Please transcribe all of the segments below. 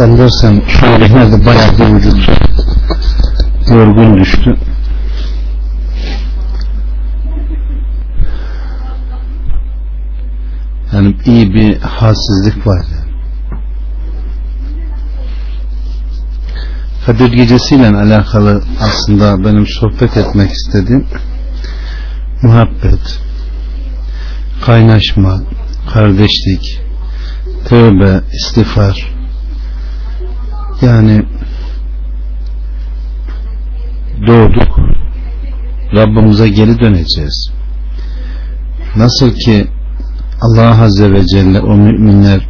Sandırsam şöyle bayağı bir vücut yorgun düştü. Yani iyi bir halsizlik var yani. Kadir gecesiyle alakalı aslında benim sohbet etmek istediğim muhabbet, kaynaşma, kardeşlik, tövbe, istiğfar. Yani doğduk, Rabbimize geri döneceğiz. Nasıl ki Allah Azze ve Celle o müminler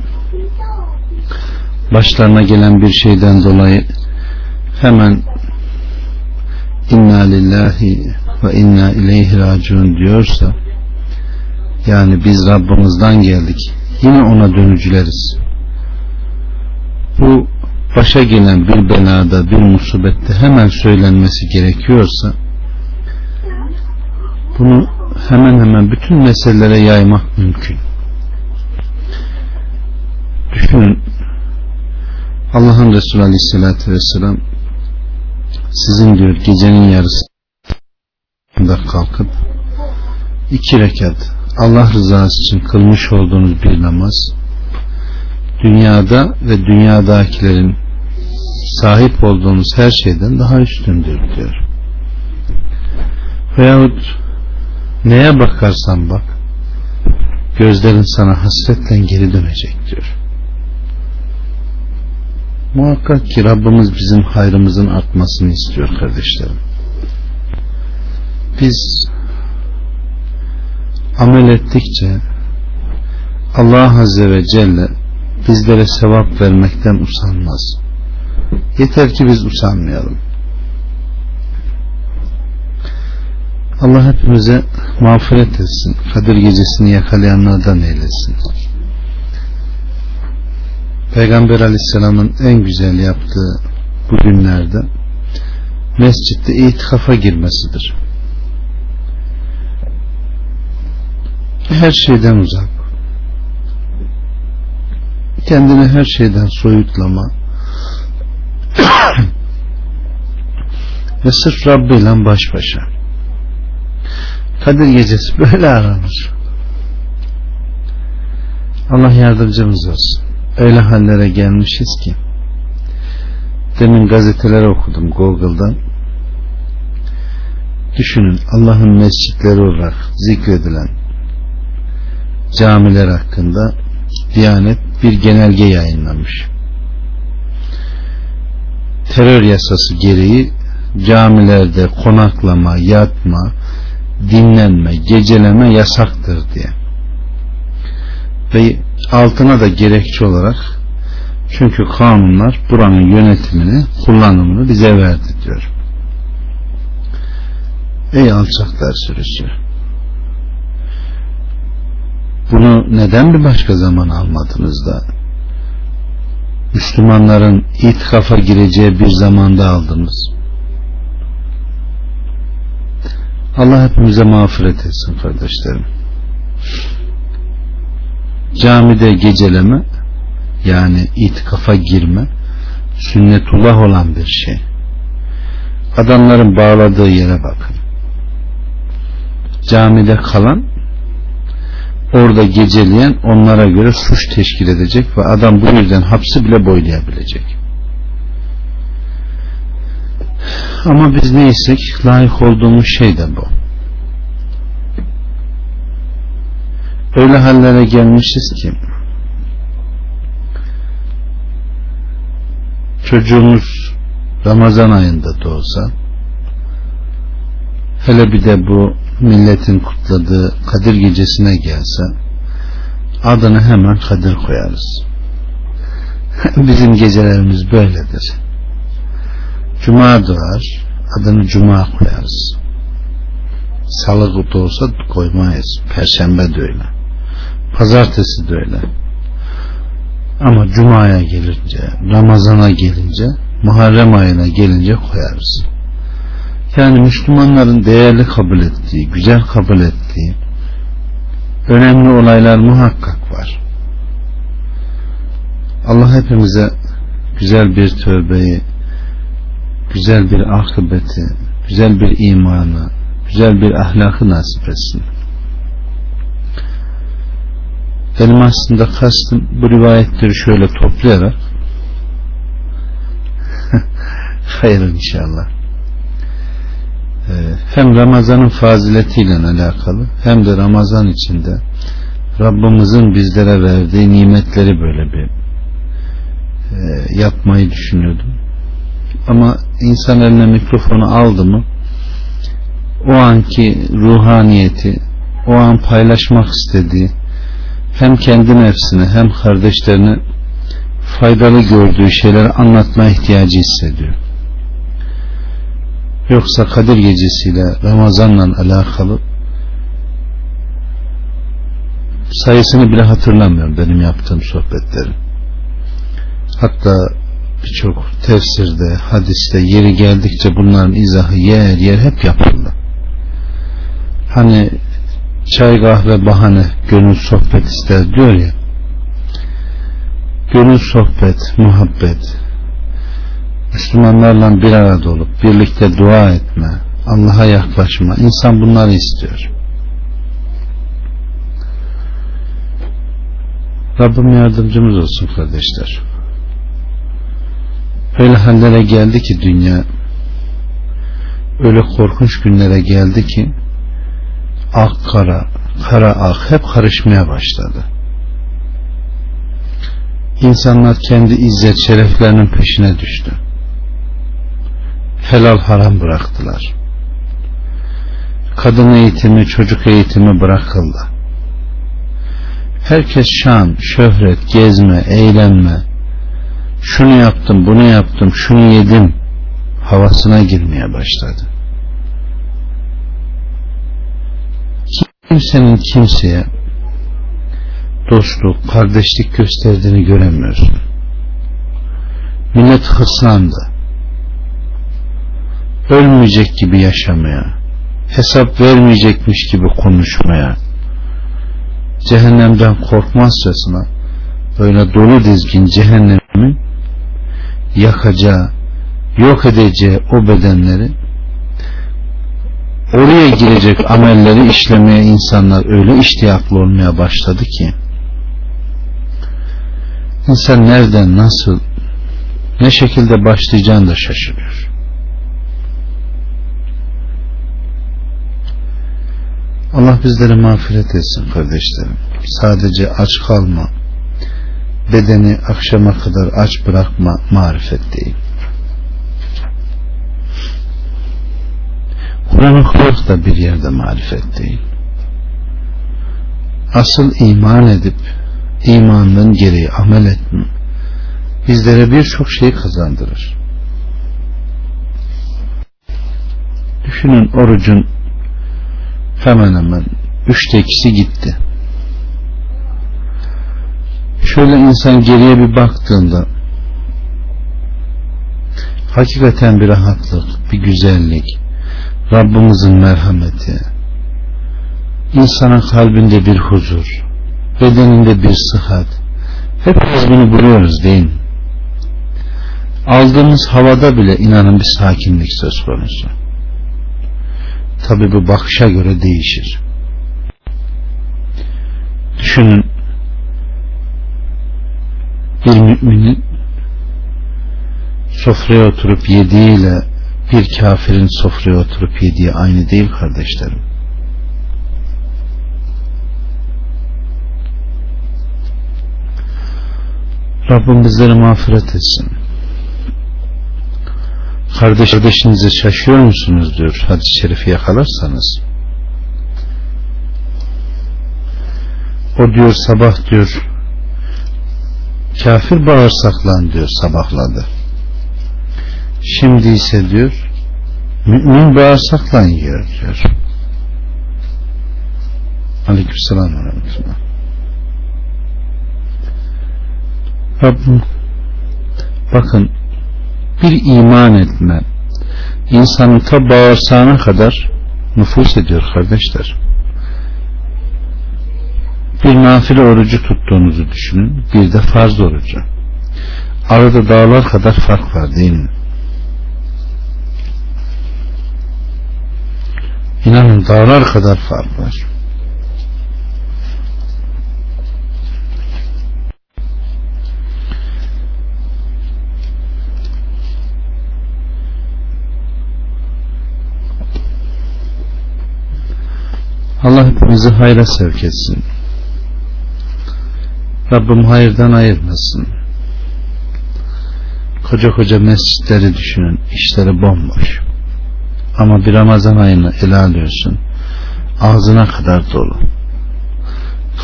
başlarına gelen bir şeyden dolayı hemen inna lillahi ve inna ileyhi raciun diyorsa yani biz Rabbimizden geldik yine ona dönücüleriz bu başa gelen bir belada bir musibette hemen söylenmesi gerekiyorsa bunu hemen hemen bütün meselelere yaymak mümkün. Düşünün Allah'ın Resulü Aleyhisselatü Vesselam sizin diyor gecenin yarısında kalkıp iki rekat Allah rızası için kılmış olduğunuz bir namaz dünyada ve dünyadakilerin sahip olduğunuz her şeyden daha üstündür diyor. Veyahut neye bakarsan bak gözlerin sana hasretle geri dönecek diyor. Muhakkak ki Rabbimiz bizim hayrımızın artmasını istiyor kardeşlerim. Biz amel ettikçe Allah Azze ve Celle bizlere sevap vermekten usanmaz. Yeter ki biz usanmayalım. Allah hepimize mağfiret etsin. Kadir gecesini yakalayanlardan eylesin. Peygamber aleyhisselamın en güzel yaptığı bu günlerde mescitte itikafa girmesidir. Her şeyden uzak. Kendini her şeyden soyutlama ve sırf Rabbi ile baş başa. Kadir gecesi böyle aranır. Allah yardımcımız olsun öyle hallere gelmişiz ki demin gazeteleri okudum Google'dan düşünün Allah'ın mescitleri olarak zikredilen camiler hakkında Diyanet bir genelge yayınlamış. Terör yasası gereği camilerde konaklama, yatma, dinlenme, geceleme yasaktır diye. Ve altına da gerekçe olarak çünkü kanunlar buranın yönetimini kullanımını bize verdi diyor. Ey alçaklar sürüsü bunu neden bir başka zaman almadınız da? Müslümanların itikafa gireceği bir zamanda aldınız. Allah hepimize mağfiret etsin kardeşlerim. Camide geceleme yani itikafa girme sünnetullah olan bir şey. Adamların bağladığı yere bakın. Camide kalan orada geceleyen onlara göre suç teşkil edecek ve adam bu yüzden hapsi bile boylayabilecek. Ama biz neysek layık olduğumuz şey de bu. Öyle hallere gelmişiz ki çocuğumuz Ramazan ayında doğsa hele bir de bu milletin kutladığı Kadir gecesine gelse adını hemen Kadir koyarız. Bizim gecelerimiz böyledir. Cuma doğar adını Cuma koyarız. Salı olsa koymayız. Perşembe de öyle. Pazartesi de öyle. Ama Cuma'ya gelince, Ramazan'a gelince, Muharrem ayına gelince koyarız. Yani Müslümanların değerli kabul ettiği, güzel kabul ettiği önemli olaylar muhakkak var. Allah hepimize güzel bir tövbeyi, güzel bir akıbeti, güzel bir imanı, güzel bir ahlakı nasip etsin. Benim aslında kastım bu rivayetleri şöyle toplayarak hayır inşallah hem Ramazan'ın faziletiyle alakalı hem de Ramazan içinde Rabbimizin bizlere verdiği nimetleri böyle bir e, yapmayı düşünüyordum. Ama insan eline mikrofonu aldı mı o anki ruhaniyeti o an paylaşmak istediği hem kendi nefsine hem kardeşlerine faydalı gördüğü şeyleri anlatma ihtiyacı hissediyor. Yoksa Kadir gecesiyle Ramazan'la alakalı sayısını bile hatırlamıyorum benim yaptığım sohbetlerin. Hatta birçok tefsirde, hadiste yeri geldikçe bunların izahı yer yer hep yapıldı. Hani çay kahve bahane gönül sohbet ister diyor ya gönül sohbet, muhabbet Müslümanlarla bir arada olup birlikte dua etme, Allah'a yaklaşma insan bunları istiyor. Rabbim yardımcımız olsun kardeşler. Öyle hallere geldi ki dünya öyle korkunç günlere geldi ki ak kara, kara ak hep karışmaya başladı. İnsanlar kendi izzet şereflerinin peşine düştü. Helal haram bıraktılar. Kadın eğitimi, çocuk eğitimi bırakıldı. Herkes şan, şöhret, gezme, eğlenme, şunu yaptım, bunu yaptım, şunu yedim havasına girmeye başladı. Kimsenin kimseye dostluk, kardeşlik gösterdiğini göremiyorsun. Millet hırslandı. Ölmeyecek gibi yaşamaya, hesap vermeyecekmiş gibi konuşmaya, cehennemden korkmazcasına böyle dolu dizgin cehennemi yakacağı, yok edeceği o bedenleri oraya girecek amelleri işlemeye insanlar öyle iştiyaklı olmaya başladı ki insan nereden nasıl ne şekilde başlayacağını da şaşırıyor. Allah bizlere mağfiret etsin kardeşlerim. Sadece aç kalma, bedeni akşama kadar aç bırakma marifet değil. Kur'an okumak da bir yerde marifet değil. Asıl iman edip imanın gereği amel etme bizlere birçok şey kazandırır. Düşünün orucun hemen hemen üçte ikisi gitti. Şöyle insan geriye bir baktığında hakikaten bir rahatlık, bir güzellik, Rabbimizin merhameti, insanın kalbinde bir huzur, bedeninde bir sıhhat, hepimiz bunu buluyoruz değil mi? Aldığımız havada bile inanın bir sakinlik söz konusu. Tabi bu bakışa göre değişir. Düşünün bir müminin sofraya oturup yediğiyle bir kafirin sofraya oturup yediği aynı değil kardeşlerim. Rabbim bizleri mağfiret etsin. Kardeş kardeşinize şaşıyor musunuz diyor hadis-i şerifi yakalarsanız. O diyor sabah diyor kafir bağırsaklan diyor sabahladı. Şimdi ise diyor mümin bağırsakla yiyor diyor. Aleykümselam ve. Rabbim bakın bir iman etme insanın ta bağırsağına kadar nüfus ediyor kardeşler. Bir nafile orucu tuttuğunuzu düşünün. Bir de farz orucu. arada dağlar kadar fark var değil mi? İnanın dağlar kadar fark var. Allah hepimizi hayra sevk etsin. Rabbim hayırdan ayırmasın. Koca koca mescitleri düşünün. işleri bomboş. Ama bir Ramazan ayını ele alıyorsun. Ağzına kadar dolu.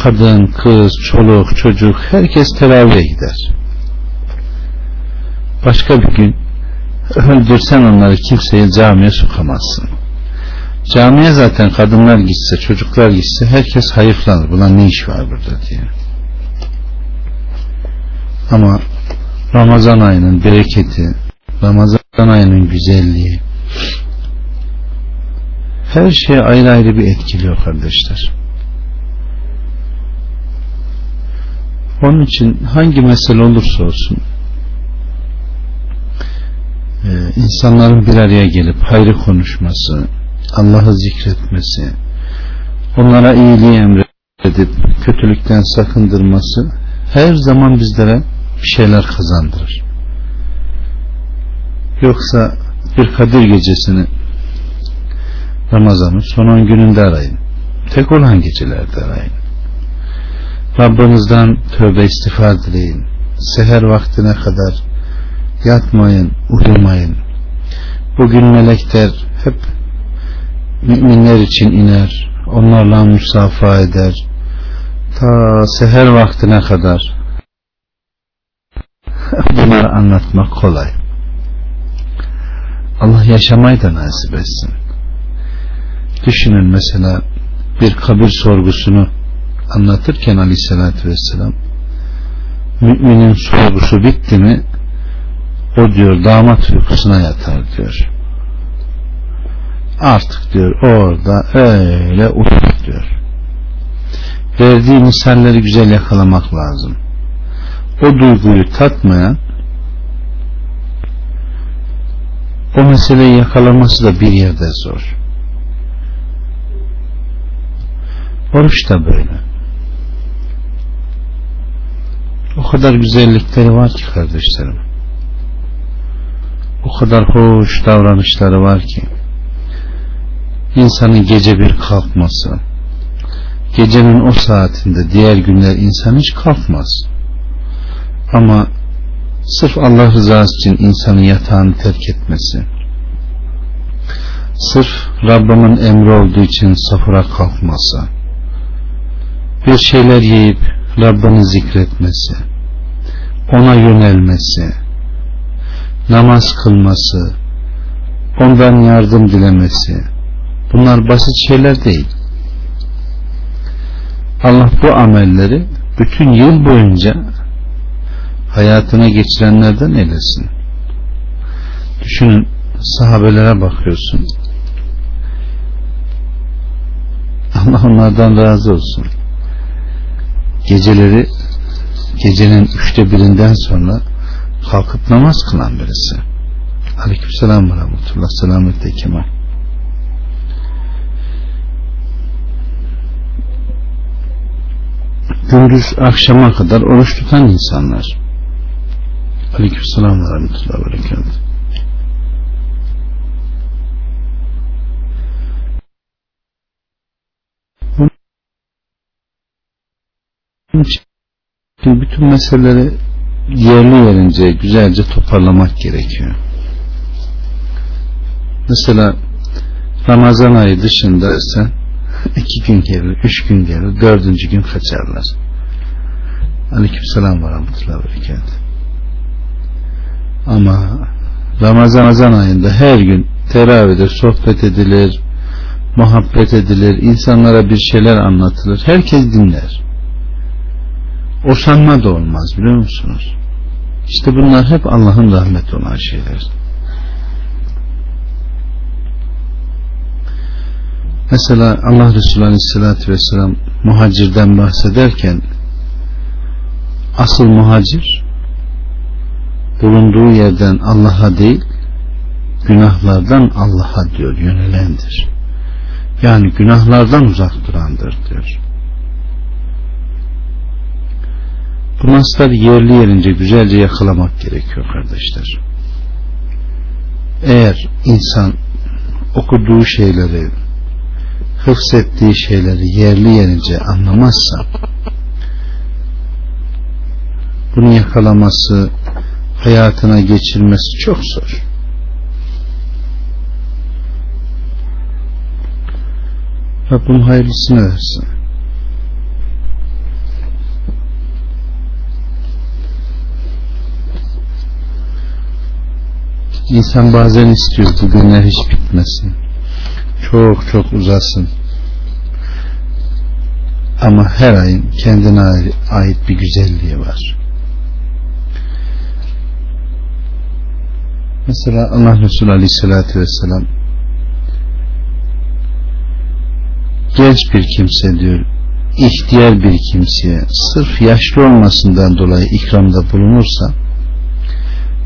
Kadın, kız, çoluk, çocuk herkes teravihe gider. Başka bir gün öldürsen onları kimseye camiye sokamazsın. Camiye zaten kadınlar gitse, çocuklar gitse herkes hayıflanır. Buna ne iş var burada diye. Ama Ramazan ayının bereketi, Ramazan ayının güzelliği her şeye ayrı ayrı bir etkiliyor kardeşler. Onun için hangi mesele olursa olsun insanların bir araya gelip hayrı konuşması, Allah'ı zikretmesi, onlara iyiliği emredip kötülükten sakındırması her zaman bizlere bir şeyler kazandırır. Yoksa bir Kadir gecesini Ramazan'ın son 10 gününde arayın. Tek olan gecelerde arayın. Rabbinizden tövbe istiğfar dileyin. Seher vaktine kadar yatmayın, uyumayın. Bugün melekler hep müminler için iner, onlarla musafa eder. Ta seher vaktine kadar bunları anlatmak kolay. Allah yaşamayı da nasip etsin. Düşünün mesela bir kabir sorgusunu anlatırken aleyhissalatü vesselam müminin sorgusu bitti mi o diyor damat uykusuna yatar diyor artık diyor orada öyle uyur diyor. Verdiği misalleri güzel yakalamak lazım. O duyguyu tatmayan o meseleyi yakalaması da bir yerde zor. Oruç da böyle. O kadar güzellikleri var ki kardeşlerim. O kadar hoş davranışları var ki insanın gece bir kalkması gecenin o saatinde diğer günler insan hiç kalkmaz. Ama sırf Allah rızası için insanın yatağını terk etmesi sırf Rabbimin emri olduğu için safura kalkması bir şeyler yiyip Rabbini zikretmesi ona yönelmesi namaz kılması ondan yardım dilemesi bunlar basit şeyler değil Allah bu amelleri bütün yıl boyunca hayatına geçirenlerden eylesin. Düşünün sahabelere bakıyorsun. Allah onlardan razı olsun. Geceleri gecenin üçte birinden sonra kalkıp namaz kılan birisi. Aleykümselam ve rahmetullah. Selametle kemal. Gündüz akşama kadar oruç tutan insanlar. Aleykümselam ve rahmetullah ve berekatuhu. Şimdi bütün meseleleri yerli yerince güzelce toparlamak gerekiyor. Mesela Ramazan ayı dışında sen iki gün gelir, üç gün gelir, dördüncü gün kaçarlar. Aleykümselam ve rahmetullahi ve. Ama Ramazan, Ramazan ayında her gün teravide sohbet edilir, muhabbet edilir, insanlara bir şeyler anlatılır. Herkes dinler. O sanma da olmaz biliyor musunuz? İşte bunlar hep Allah'ın rahmeti olan şeyler. Mesela Allah Resulü Aleyhisselatü Vesselam muhacirden bahsederken asıl muhacir bulunduğu yerden Allah'a değil günahlardan Allah'a diyor yönelendir. Yani günahlardan uzak durandır diyor. Bu nasları yerli yerince güzelce yakalamak gerekiyor kardeşler. Eğer insan okuduğu şeyleri hıfzettiği şeyleri yerli yerince anlamazsa bunu yakalaması hayatına geçirmesi çok zor. Rabbim hayırlısını versin. İnsan bazen istiyor bu günler hiç bitmesin. Çok çok uzasın. Ama her ayın kendine ait bir güzelliği var. Mesela Allah Resulü Aleyhisselatü Vesselam genç bir kimse diyor ihtiyar bir kimseye sırf yaşlı olmasından dolayı ikramda bulunursa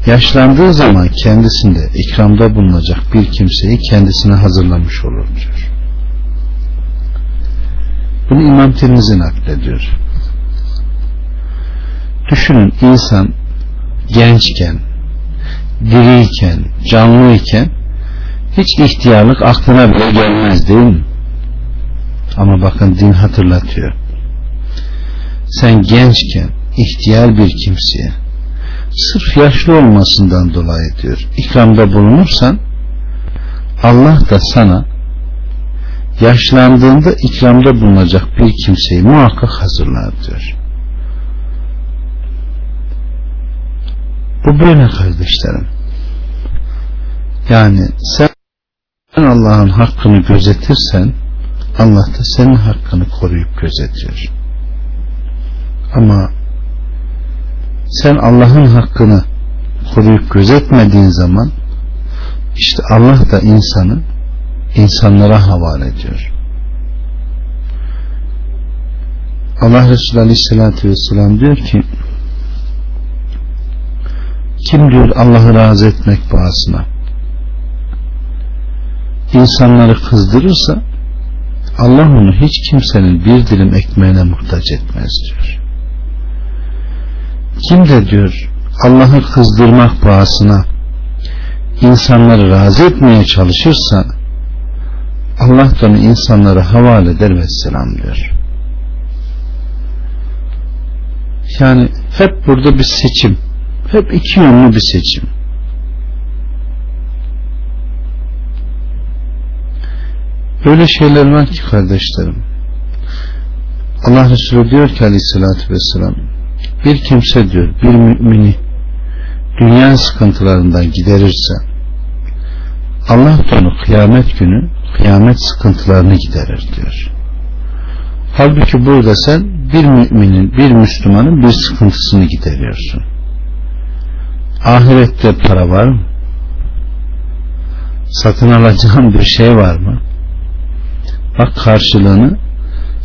yaşlandığı zaman kendisinde ikramda bulunacak bir kimseyi kendisine hazırlamış olur diyor. Bunu İmam Tirmizi naklediyor. Düşünün insan gençken, diriyken, canlıyken hiç ihtiyarlık aklına bile gelmez değil mi? Ama bakın din hatırlatıyor. Sen gençken ihtiyar bir kimseye sırf yaşlı olmasından dolayı diyor ikramda bulunursan Allah da sana yaşlandığında ikramda bulunacak bir kimseyi muhakkak hazırlar diyor. Bu böyle kardeşlerim. Yani sen Allah'ın hakkını gözetirsen Allah da senin hakkını koruyup gözetiyor. Ama sen Allah'ın hakkını koruyup gözetmediğin zaman işte Allah da insanı insanlara havale ediyor. Allah Resulü Aleyhisselatü Vesselam diyor ki kim diyor Allah'ı razı etmek bağısına insanları kızdırırsa Allah onu hiç kimsenin bir dilim ekmeğine muhtaç etmez diyor. Kim de diyor Allah'ı kızdırmak bağısına insanları razı etmeye çalışırsa Allah da onu insanlara havale eder ve selam diyor. Yani hep burada bir seçim. Hep iki yönlü bir seçim. Böyle şeyler var ki kardeşlerim. Allah Resulü diyor ki aleyhissalatü vesselam bir kimse diyor bir mümini dünya sıkıntılarından giderirse Allah onu kıyamet günü kıyamet sıkıntılarını giderir diyor. Halbuki burada sen bir müminin, bir Müslümanın bir sıkıntısını gideriyorsun. Ahirette para var mı? Satın alacağın bir şey var mı? Bak karşılığını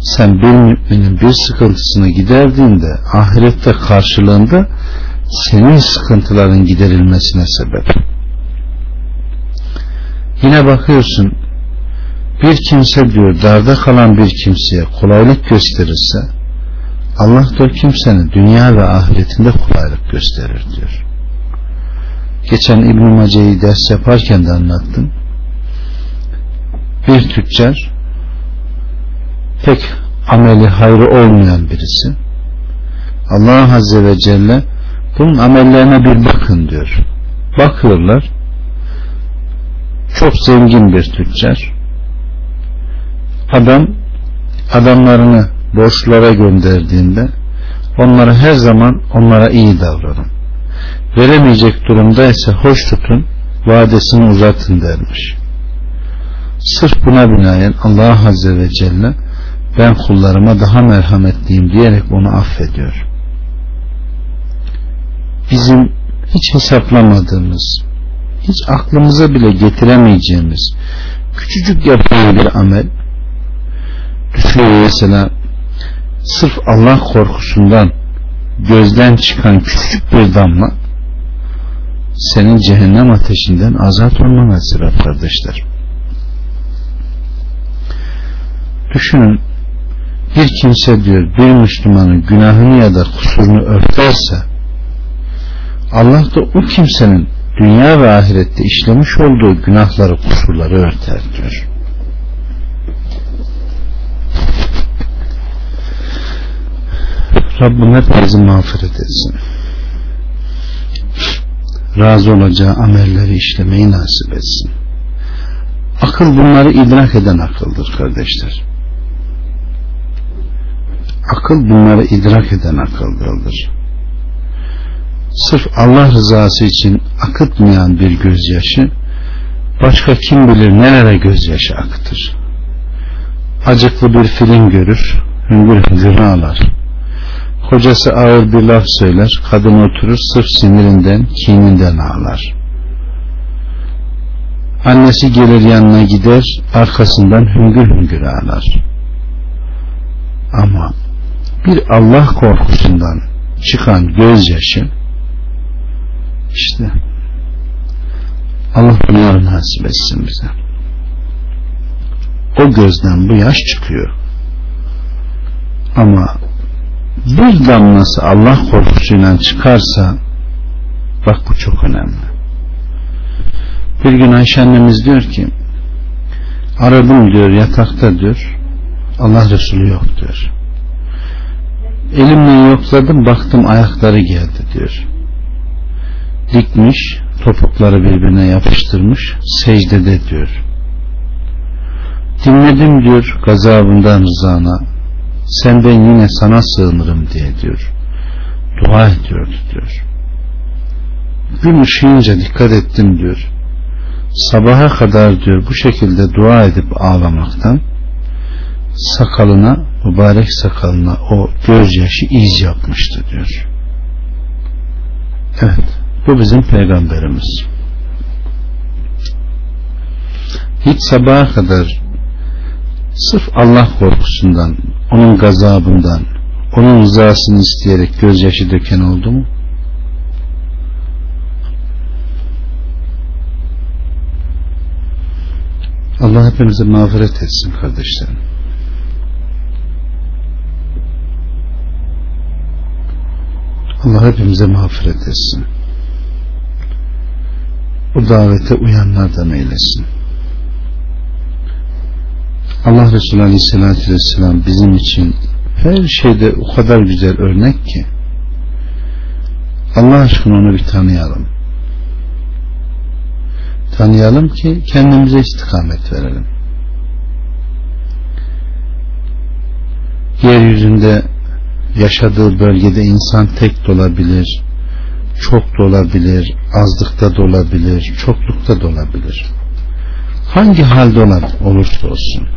sen bir müminin bir sıkıntısını giderdiğinde ahirette karşılığında senin sıkıntıların giderilmesine sebep. Yine bakıyorsun bir kimse diyor darda kalan bir kimseye kolaylık gösterirse Allah da kimsenin dünya ve ahiretinde kolaylık gösterir diyor. Geçen İbn-i Mace'yi ders yaparken de anlattım. Bir tüccar pek ameli hayrı olmayan birisi. Allah Azze ve Celle bunun amellerine bir bakın diyor. Bakıyorlar. Çok zengin bir tüccar. Adam adamlarını borçlara gönderdiğinde onlara her zaman onlara iyi davranın. Veremeyecek durumda ise hoş tutun, vadesini uzatın dermiş. Sırf buna binaen Allah Azze ve Celle ben kullarıma daha merhametliyim diyerek onu affediyor. Bizim hiç hesaplamadığımız, hiç aklımıza bile getiremeyeceğimiz küçücük yapılan bir amel düşünün mesela sırf Allah korkusundan gözden çıkan küçük bir damla senin cehennem ateşinden azat olmana sebep kardeşler. Düşünün bir kimse diyor bir Müslümanın günahını ya da kusurunu örterse Allah da o kimsenin dünya ve ahirette işlemiş olduğu günahları kusurları örter diyor. Rabbim hepimizi mağfiret etsin. Razı olacağı amelleri işlemeyi nasip etsin. Akıl bunları idrak eden akıldır kardeşler. Akıl bunları idrak eden akıldır. Sırf Allah rızası için akıtmayan bir gözyaşı başka kim bilir nelere gözyaşı akıtır. Acıklı bir film görür, hüngür hüngür ağlar Kocası ağır bir laf söyler, kadın oturur sırf sinirinden, kininden ağlar. Annesi gelir yanına gider, arkasından hüngür hüngür ağlar. Ama bir Allah korkusundan çıkan gözyaşı işte Allah bunları nasip etsin bize. O gözden bu yaş çıkıyor. Ama bir damlası Allah korkusuyla çıkarsa bak bu çok önemli. Bir gün Ayşe annemiz diyor ki aradım diyor yatakta diyor Allah Resulü yok diyor. Elimle yokladım baktım ayakları geldi diyor. Dikmiş topukları birbirine yapıştırmış secdede diyor. Dinledim diyor gazabından rızana sen ben yine sana sığınırım diye diyor. Dua ediyordu diyor. Gün ışıyınca dikkat ettim diyor. Sabaha kadar diyor bu şekilde dua edip ağlamaktan sakalına mübarek sakalına o gözyaşı iz yapmıştı diyor. Evet bu bizim peygamberimiz. Hiç sabaha kadar sırf Allah korkusundan, onun gazabından, onun rızasını isteyerek gözyaşı döken oldu mu? Allah hepimize mağfiret etsin kardeşlerim. Allah hepimize mağfiret etsin. Bu davete uyanlardan eylesin. Allah Resulü Aleyhisselatü Vesselam bizim için her şeyde o kadar güzel örnek ki Allah aşkına onu bir tanıyalım. Tanıyalım ki kendimize istikamet verelim. Yeryüzünde yaşadığı bölgede insan tek de olabilir, çok da olabilir, azlıkta da olabilir, çoklukta da olabilir. Hangi halde olursa olsun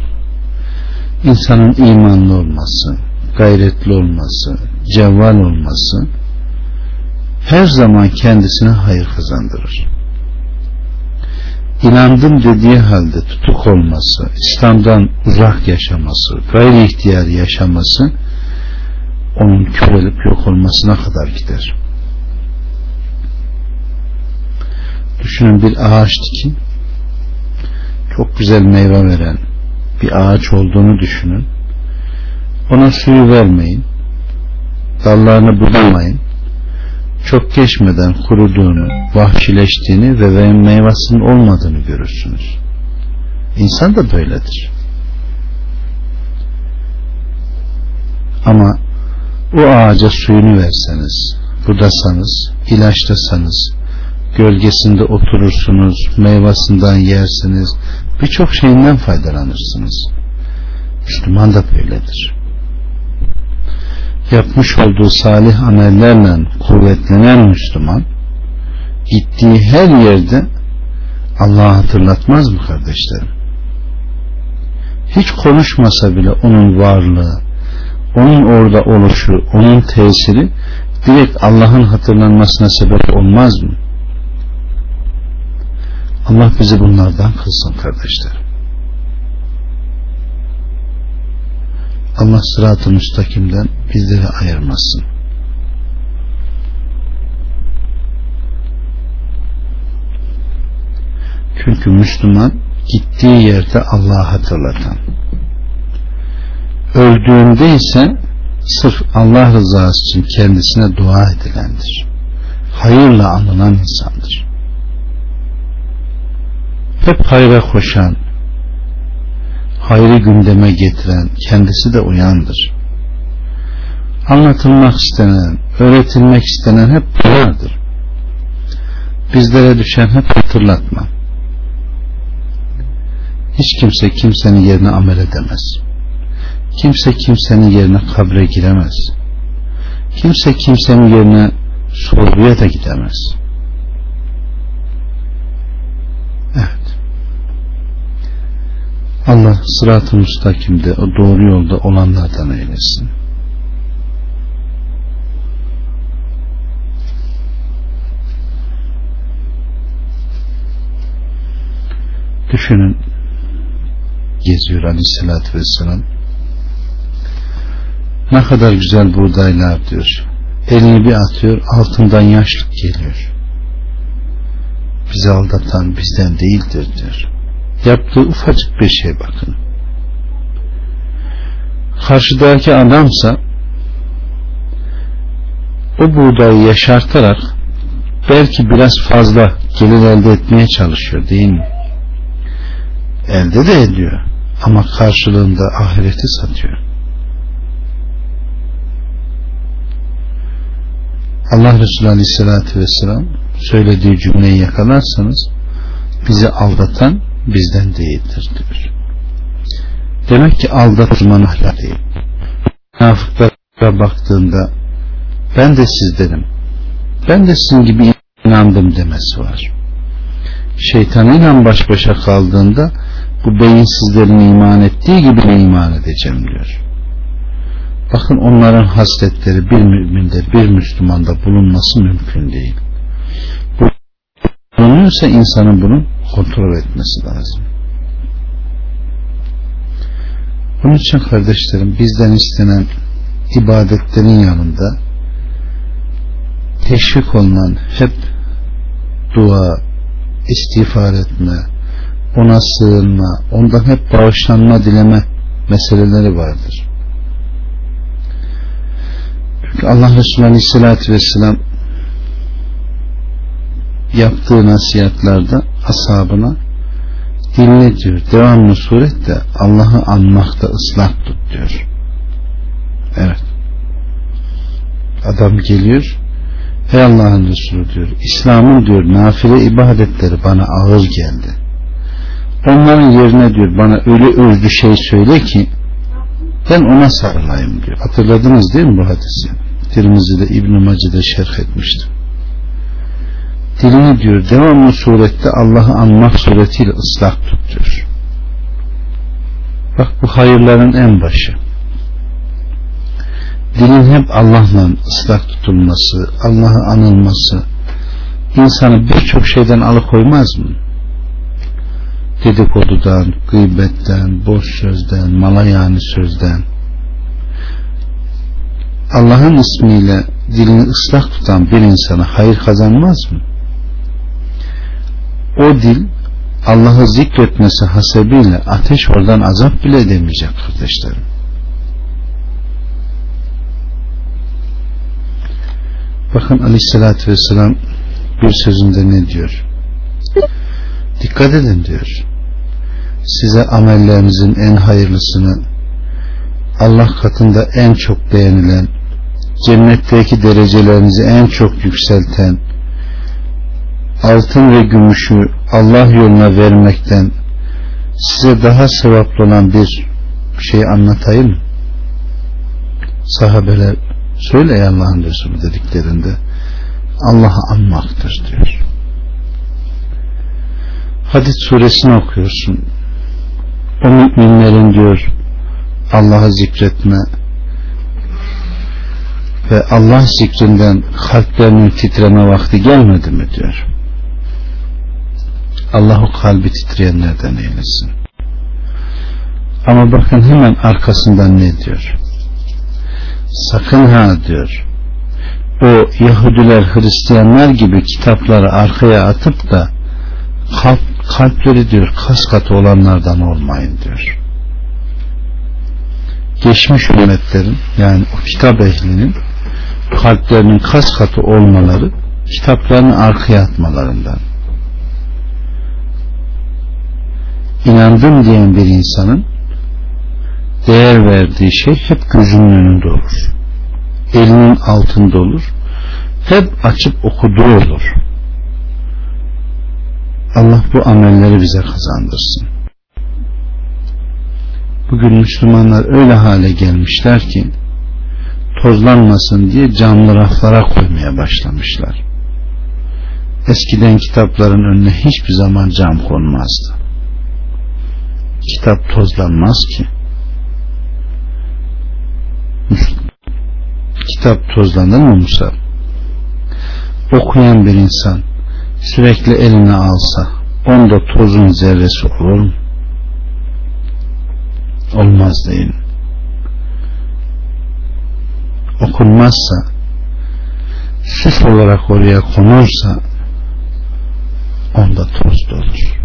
insanın imanlı olması, gayretli olması, cevval olması her zaman kendisine hayır kazandırır. İnandım dediği halde tutuk olması, İslam'dan uzak yaşaması, gayri ihtiyar yaşaması onun körelip yok olmasına kadar gider. Düşünün bir ağaç dikin, çok güzel meyve veren, bir ağaç olduğunu düşünün. Ona suyu vermeyin. Dallarını budamayın. Çok geçmeden kuruduğunu, vahşileştiğini ve meyvasının olmadığını görürsünüz. İnsan da böyledir. Ama o ağaca suyunu verseniz, budasanız, ilaçlasanız, gölgesinde oturursunuz, meyvasından yersiniz, birçok şeyinden faydalanırsınız. Müslüman da böyledir. Yapmış olduğu salih amellerle kuvvetlenen Müslüman gittiği her yerde Allah'ı hatırlatmaz mı kardeşlerim? Hiç konuşmasa bile onun varlığı, onun orada oluşu, onun tesiri direkt Allah'ın hatırlanmasına sebep olmaz mı? Allah bizi bunlardan kılsın kardeşler. Allah sıratı bizleri ayırmasın. Çünkü Müslüman gittiği yerde Allah'ı hatırlatan. Öldüğünde ise sırf Allah rızası için kendisine dua edilendir. Hayırla anılan insandır. Hep hayra koşan, hayrı gündeme getiren kendisi de uyandır. Anlatılmak istenen, öğretilmek istenen hep bunlardır. Bizlere düşen hep hatırlatma. Hiç kimse kimsenin yerine amel edemez. Kimse kimsenin yerine kabre giremez. Kimse kimsenin yerine sorguya da gidemez. Evet. Allah sırat-ı müstakimde o doğru yolda olanlardan eylesin. Düşünün geziyor aleyhissalatü vesselam ne kadar güzel buğdaylar diyor. Elini bir atıyor altından yaşlık geliyor. Bizi aldatan bizden değildir diyor yaptığı ufacık bir şey bakın karşıdaki adamsa o buğdayı yaşartarak belki biraz fazla gelir elde etmeye çalışıyor değil mi? Elde de ediyor ama karşılığında ahireti satıyor. Allah Resulü Aleyhisselatü Vesselam söylediği cümleyi yakalarsanız bizi aldatan bizden değildir diyor. Demek ki aldatılmanın ahlak değil. Münafıklara baktığında ben de sizdenim. Ben de sizin gibi inandım demesi var. Şeytanıyla baş başa kaldığında bu beyinsizlerin iman ettiği gibi iman edeceğim diyor. Bakın onların hasletleri bir müminde bir Müslümanda bulunması mümkün değil. Bulunuyorsa insanın bunu kontrol etmesi lazım. Bunun için kardeşlerim bizden istenen ibadetlerin yanında teşvik olunan hep dua, istiğfar etme, ona sığınma, ondan hep bağışlanma dileme meseleleri vardır. Çünkü Allah Resulü Aleyhisselatü Vesselam yaptığı nasihatlarda ashabına dinle diyor. Devamlı surette Allah'ı anmakta ıslah tut diyor. Evet. Adam geliyor Ey Allah'ın Resulü diyor İslam'ın diyor nafile ibadetleri bana ağır geldi. Onların yerine diyor bana öyle özlü şey söyle ki ben ona sarılayım diyor. Hatırladınız değil mi bu hadisi? Tirmizi'de İbn-i Mace'de şerh etmiştim. Dilini diyor devamlı surette Allah'ı anmak suretiyle ıslah tut diyor. Bak bu hayırların en başı. Dilin hep Allah'la ıslak tutulması, Allah'ı anılması insanı birçok şeyden alıkoymaz mı? dedikodudan, gıybetten, boş sözden, malayani sözden. Allah'ın ismiyle dilini ıslak tutan bir insana hayır kazanmaz mı? O dil Allah'ı zikretmesi hasebiyle ateş oradan azap bile edemeyecek kardeşlerim. Bakın aleyhissalatü vesselam bir sözünde ne diyor? Dikkat edin diyor size amellerinizin en hayırlısını Allah katında en çok beğenilen cennetteki derecelerinizi en çok yükselten altın ve gümüşü Allah yoluna vermekten size daha sevaplı olan bir şey anlatayım. Sahabeler söyle ey Allah'ın Resulü dediklerinde Allah'ı anmaktır diyor. Hadis suresini okuyorsun. O müminlerin diyor Allah'ı zikretme ve Allah zikrinden kalplerinin titreme vakti gelmedi mi? diyor. Allah o kalbi titreyenlerden eylesin. Ama bakın hemen arkasından ne diyor? Sakın ha diyor. O Yahudiler Hristiyanlar gibi kitapları arkaya atıp da kalp kalpleri diyor kas katı olanlardan olmayın diyor. Geçmiş ümmetlerin yani o kitap ehlinin kalplerinin kas katı olmaları kitaplarını arkaya atmalarından. İnandım diyen bir insanın değer verdiği şey hep gözünün önünde olur. Elinin altında olur. Hep açıp okuduğu olur. Allah bu amelleri bize kazandırsın. Bugün Müslümanlar öyle hale gelmişler ki tozlanmasın diye camlı raflara koymaya başlamışlar. Eskiden kitapların önüne hiçbir zaman cam konmazdı. Kitap tozlanmaz ki. Kitap tozlanır mı Musa? Okuyan bir insan sürekli eline alsa onda tozun zerresi olur mu? Olmaz değil Okunmazsa süs olarak oraya konursa onda toz olur.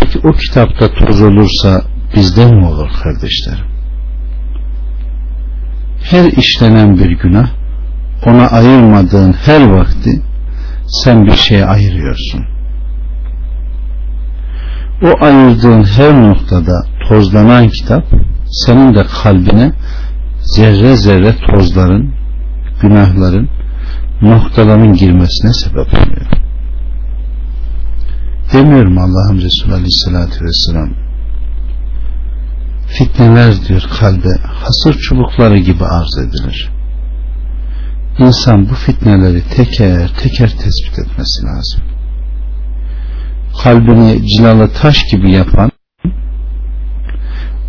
Peki o kitapta toz olursa bizde mi olur kardeşlerim? Her işlenen bir günah ona ayırmadığın her vakti sen bir şeye ayırıyorsun. O ayırdığın her noktada tozlanan kitap senin de kalbine zerre zerre tozların, günahların, noktaların girmesine sebep oluyor. Demiyorum Allah'ım Resulü Aleyhisselatü Vesselam fitneler diyor kalbe hasır çubukları gibi arz edilir. İnsan bu fitneleri teker teker tespit etmesi lazım. Kalbini cilalı taş gibi yapan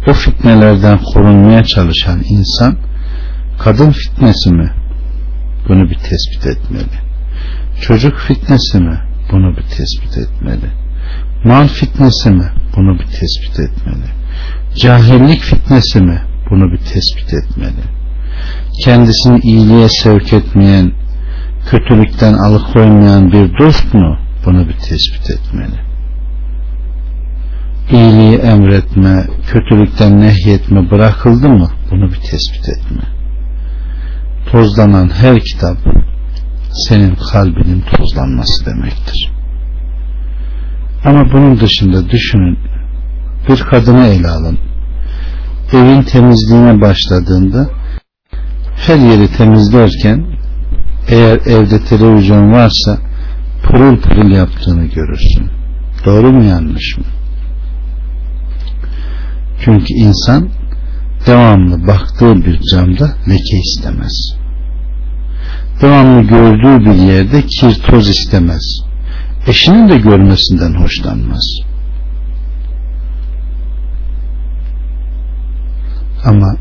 o fitnelerden korunmaya çalışan insan kadın fitnesi mi? Bunu bir tespit etmeli. Çocuk fitnesi mi? Bunu bir tespit etmeli. Mal fitnesi mi? Bunu bir tespit etmeli. Cahillik fitnesi mi? Bunu bir tespit etmeli. Kendisini iyiliğe sevk etmeyen, kötülükten alıkoymayan bir dost mu? Bunu bir tespit etmeli. İyiliği emretme, kötülükten nehyetme bırakıldı mı? Bunu bir tespit etme. Tozlanan her kitap senin kalbinin tozlanması demektir. Ama bunun dışında düşünün bir kadını ele alın. Evin temizliğine başladığında her yeri temizlerken eğer evde televizyon varsa pırıl pırıl yaptığını görürsün. Doğru mu yanlış mı? Çünkü insan devamlı baktığı bir camda leke istemez. Devamlı gördüğü bir yerde kir toz istemez. Eşinin de görmesinden hoşlanmaz. Ama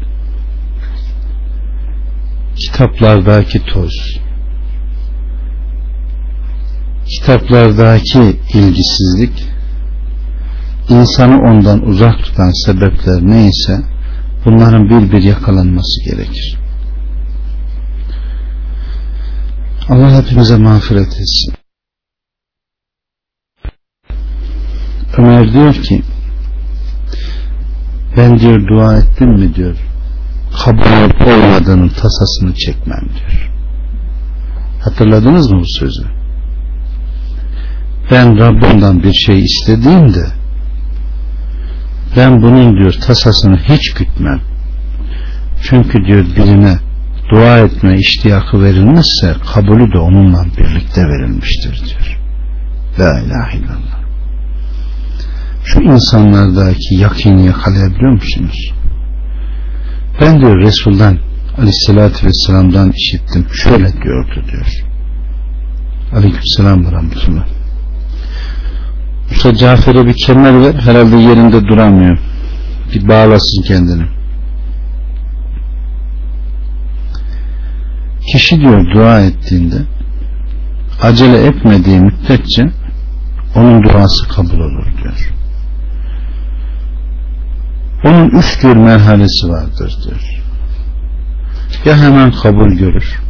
kitaplardaki toz, kitaplardaki ilgisizlik insanı ondan uzak tutan sebepler neyse bunların bir bir yakalanması gerekir. Allah hepimize mağfiret etsin. Ömer diyor ki ben diyor dua ettim mi diyor kabul olmadığının tasasını çekmem diyor. Hatırladınız mı bu sözü? Ben Rabbimden bir şey istediğimde ben bunun diyor tasasını hiç gütmem. Çünkü diyor birine dua etme iştiyakı verilmişse kabulü de onunla birlikte verilmiştir diyor. La ilahe illallah. Şu insanlardaki yakini yakalayabiliyor musunuz? Ben diyor Resul'dan aleyhissalatü vesselam'dan işittim. Şöyle diyordu diyor. Aleykümselam ve rahmetullah. Usta Cafer'e bir kemer ver. Herhalde yerinde duramıyor. Bir bağlasın kendini. Kişi diyor dua ettiğinde acele etmediği müddetçe onun duası kabul olur diyor. Onun üç tür merhalesi vardır diyor. Ya hemen kabul görür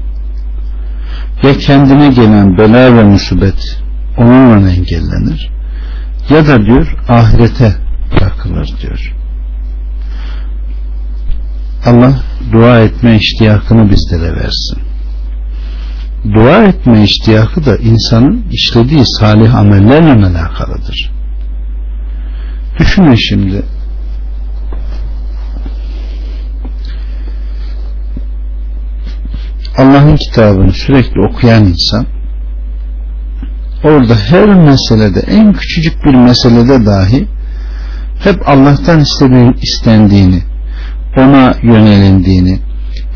ya kendine gelen bela ve musibet onunla engellenir ya da diyor ahirete bırakılır diyor. Allah dua etme iştiyakını bizlere versin. Dua etme iştiyakı da insanın işlediği salih amellerle alakalıdır. Düşünün şimdi Allah'ın kitabını sürekli okuyan insan orada her meselede en küçücük bir meselede dahi hep Allah'tan istediğin, istendiğini ona yönelindiğini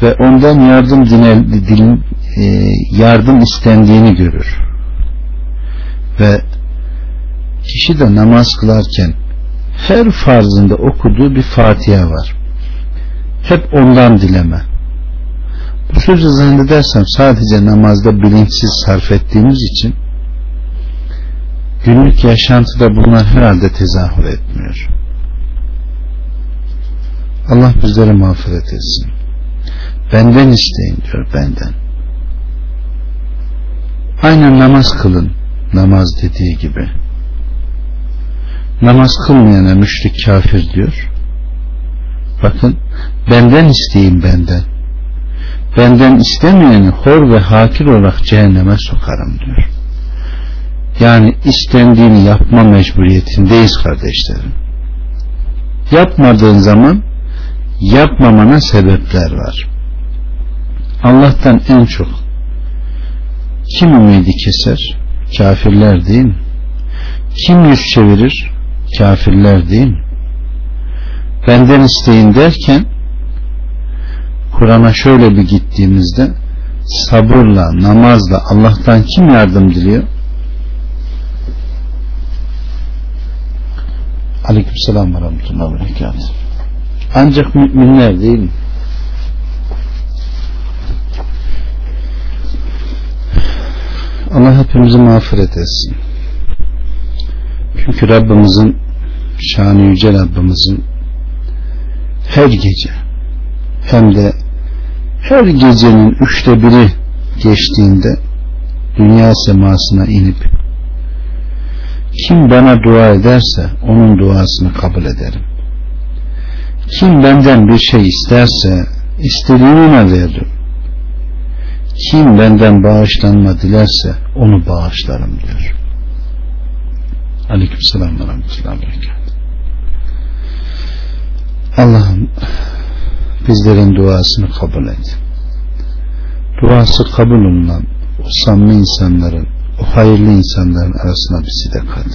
ve ondan yardım dilin, e, yardım istendiğini görür. Ve kişi de namaz kılarken her farzında okuduğu bir Fatiha var. Hep ondan dileme. Bu sözü zannedersem sadece namazda bilinçsiz sarf ettiğimiz için günlük yaşantıda bunlar herhalde tezahür etmiyor. Allah bizleri mağfiret etsin. Benden isteyin diyor benden. Aynen namaz kılın. Namaz dediği gibi. Namaz kılmayana müşrik kafir diyor. Bakın benden isteyin benden. Benden istemeyeni hor ve hakir olarak cehenneme sokarım diyor. Yani istendiğini yapma mecburiyetindeyiz kardeşlerim. Yapmadığın zaman yapmamana sebepler var. Allah'tan en çok kim ümidi keser? Kafirler değil mi? Kim yüz çevirir? Kafirler değil mi? Benden isteyin derken Kur'an'a şöyle bir gittiğimizde sabırla, namazla Allah'tan kim yardım diliyor? Aleykümselam ve rahmetullahi ve berekatuhu. Ancak müminler değil mi? Allah hepimizi mağfiret etsin. Çünkü Rabbimizin şanı yüce Rabbimizin her gece hem de her gecenin üçte biri geçtiğinde dünya semasına inip kim bana dua ederse onun duasını kabul ederim. Kim benden bir şey isterse istediğini veririm. Kim benden bağışlanma dilerse onu bağışlarım diyor. Aleykümselam ve rahmetullahi Allah'ım bizlerin duasını kabul et. Duası kabul olunan o samimi insanların, o hayırlı insanların arasına bizi de kat.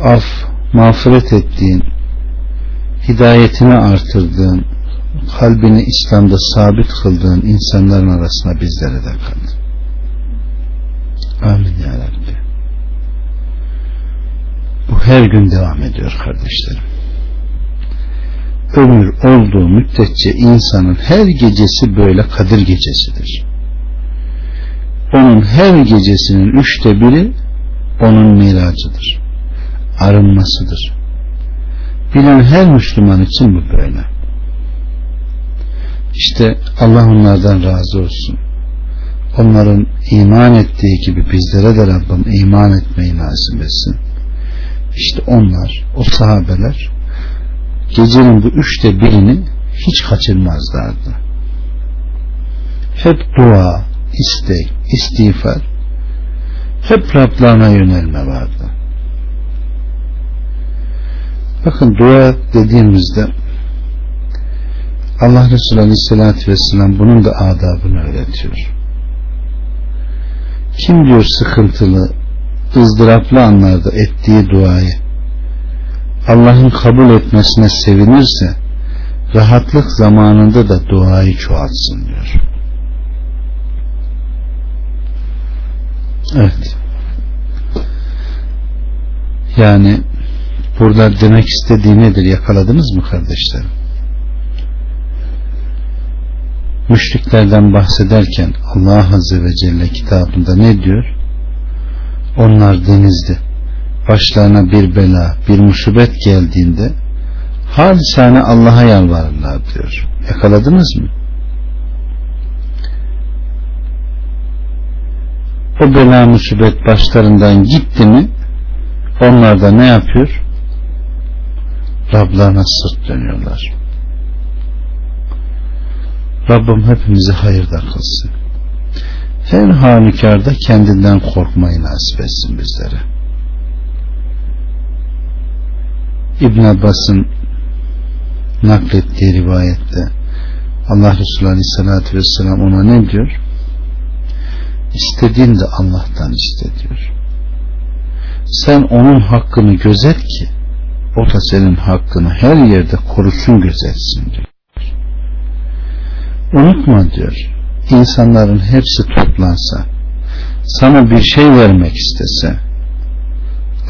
Af, mağfiret ettiğin, hidayetini artırdığın, kalbini İslam'da sabit kıldığın insanların arasına bizleri de kat. Amin ya Rabbi. Bu her gün devam ediyor kardeşlerim. Ömür olduğu müddetçe insanın her gecesi böyle Kadir gecesidir. Onun her gecesinin üçte biri onun miracıdır. Arınmasıdır. Bilen her Müslüman için bu böyle. İşte Allah onlardan razı olsun. Onların iman ettiği gibi bizlere de Rabbim iman etmeyi nasip etsin. İşte onlar, o sahabeler gecenin bu üçte birini hiç kaçırmazlardı. Hep dua, istek, istiğfar, hep Rablarına yönelme vardı. Bakın dua dediğimizde Allah Resulü Aleyhisselatü Vesselam bunun da adabını öğretiyor. Kim diyor sıkıntılı, ızdıraplı anlarda ettiği duayı Allah'ın kabul etmesine sevinirse rahatlık zamanında da duayı çoğaltsın diyor. Evet. Yani burada demek istediği nedir yakaladınız mı kardeşlerim? Müşriklerden bahsederken Allah Azze ve Celle kitabında ne diyor? Onlar denizde başlarına bir bela, bir musibet geldiğinde halisane Allah'a yalvarırlar diyor. Yakaladınız mı? O bela musibet başlarından gitti mi Onlar da ne yapıyor? Rablarına sırt dönüyorlar. Rabbim hepimizi hayırda kılsın. Her halükarda kendinden korkmayı nasip etsin bizlere. İbn Abbas'ın naklettiği rivayette Allah Resulü Aleyhisselatü Vesselam ona ne diyor? İstediğin de Allah'tan iste diyor. Sen onun hakkını gözet ki o da senin hakkını her yerde korusun gözetsin diyor. Unutma diyor. İnsanların hepsi toplansa sana bir şey vermek istese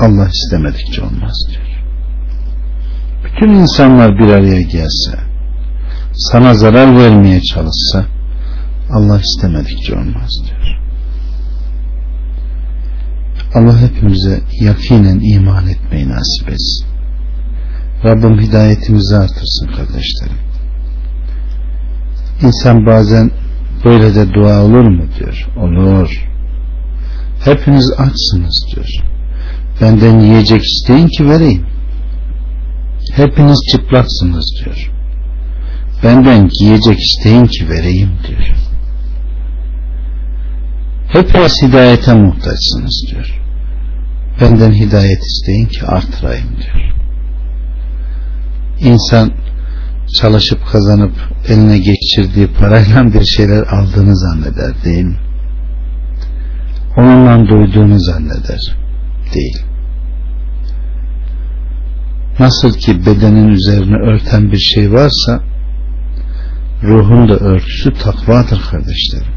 Allah istemedikçe olmaz diyor. Bütün insanlar bir araya gelse sana zarar vermeye çalışsa Allah istemedikçe olmaz diyor. Allah hepimize yakinen iman etmeyi nasip etsin. Rabbim hidayetimizi artırsın kardeşlerim. İnsan bazen böyle de dua olur mu diyor. Olur. Hepiniz açsınız diyor. Benden yiyecek isteyin ki vereyim. Hepiniz çıplaksınız diyor. Benden giyecek isteyin ki vereyim diyor. Hepiniz hidayete muhtaçsınız diyor. Benden hidayet isteyin ki artırayım diyor. İnsan çalışıp kazanıp eline geçirdiği parayla bir şeyler aldığını zanneder değil mi? Onunla doyduğunu zanneder. Değil. Nasıl ki bedenin üzerine örten bir şey varsa ruhun da örtüsü takvadır kardeşlerim.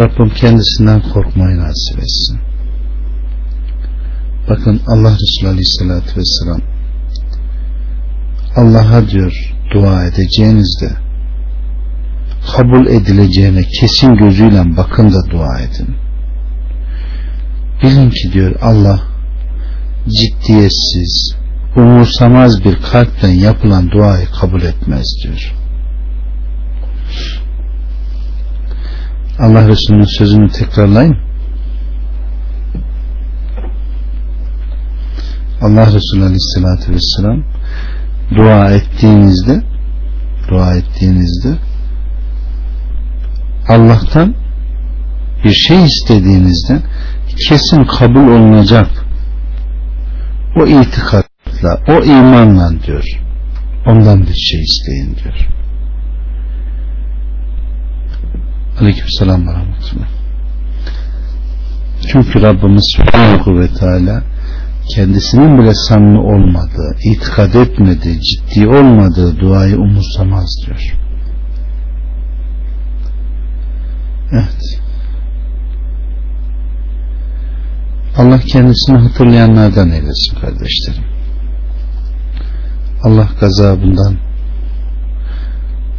Rabbim kendisinden korkmayı nasip etsin. Bakın Allah Resulü Aleyhisselatü Vesselam Allah'a diyor dua edeceğinizde kabul edileceğine kesin gözüyle bakın da dua edin. Bilin ki diyor Allah ciddiyetsiz, umursamaz bir kalpten yapılan duayı kabul etmez diyor. Allah Resulü'nün sözünü tekrarlayın. Allah Resulü Aleyhisselatü Vesselam dua ettiğinizde dua ettiğinizde Allah'tan bir şey istediğinizde kesin kabul olunacak. O itikatla o imanla diyor. Ondan bir şey isteyin diyor. Aleyküm selam çünkü Rabbimiz Subhanahu ve Teala kendisinin bile samimi olmadığı, itikad etmediği, ciddi olmadığı duayı umursamaz diyor. Evet. Allah kendisini hatırlayanlardan eylesin kardeşlerim. Allah gazabından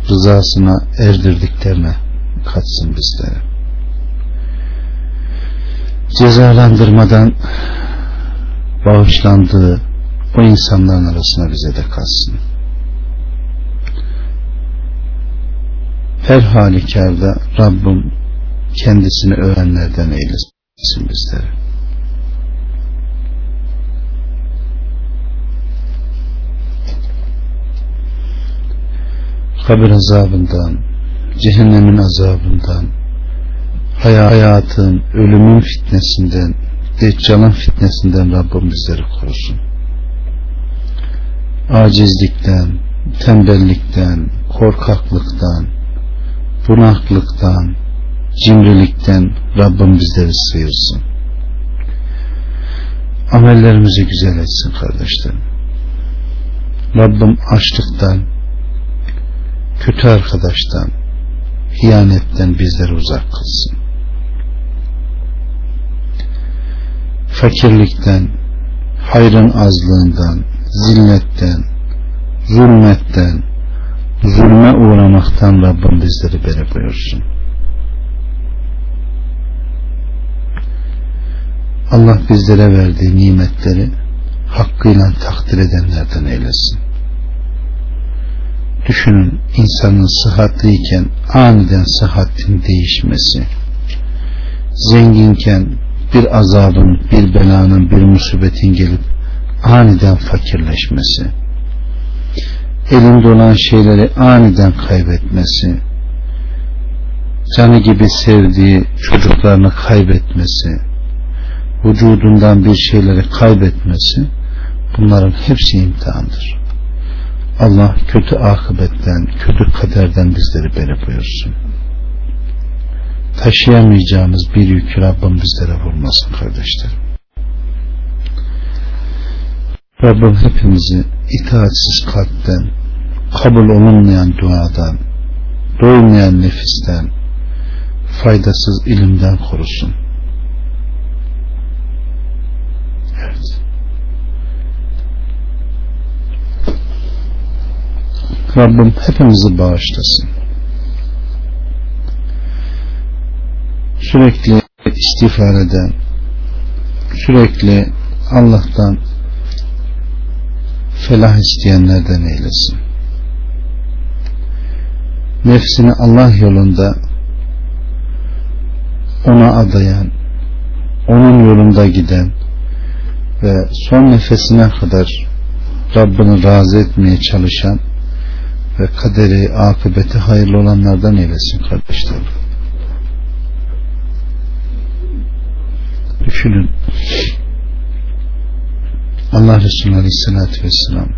rızasına erdirdiklerine katsın bizlere. Cezalandırmadan bağışlandığı o insanların arasına bize de kalsın. Her halükarda Rabbim kendisini öğrenlerden eylesin bizleri. Kabir azabından, cehennemin azabından, hayatın, ölümün fitnesinden, Deccal'ın fitnesinden Rabbim bizleri korusun. Acizlikten, tembellikten, korkaklıktan, bunaklıktan, cimrilikten Rabbim bizleri sıyırsın. Amellerimizi güzel etsin kardeşlerim. Rabbim açlıktan, kötü arkadaştan, hiyanetten bizleri uzak kılsın. Fakirlikten, hayrın azlığından, zilletten, zulmetten, zulme uğramaktan Rabbim bizleri beri buyursun. Allah bizlere verdiği nimetleri hakkıyla takdir edenlerden eylesin. Düşünün insanın sıhhatliyken aniden sıhhatin değişmesi, zenginken bir azabın, bir belanın, bir musibetin gelip aniden fakirleşmesi, elinde olan şeyleri aniden kaybetmesi, canı gibi sevdiği çocuklarını kaybetmesi, vücudundan bir şeyleri kaybetmesi, bunların hepsi imtihandır. Allah kötü akıbetten, kötü kaderden bizleri beri buyursun. Taşıyamayacağımız bir yükü Rabbim bizlere vurmasın kardeşlerim. Rabbim hepimizi itaatsiz kalpten, kabul olunmayan duadan, doymayan nefisten, faydasız ilimden korusun. Evet. Rabbim hepimizi bağışlasın. Sürekli istiğfar eden, sürekli Allah'tan felah isteyenlerden eylesin. Nefsini Allah yolunda ona adayan, onun yolunda giden ve son nefesine kadar Rabbini razı etmeye çalışan ve kaderi, akıbeti hayırlı olanlardan eylesin kardeşlerim. Düşünün. Allah Resulü Aleyhisselatü Vesselam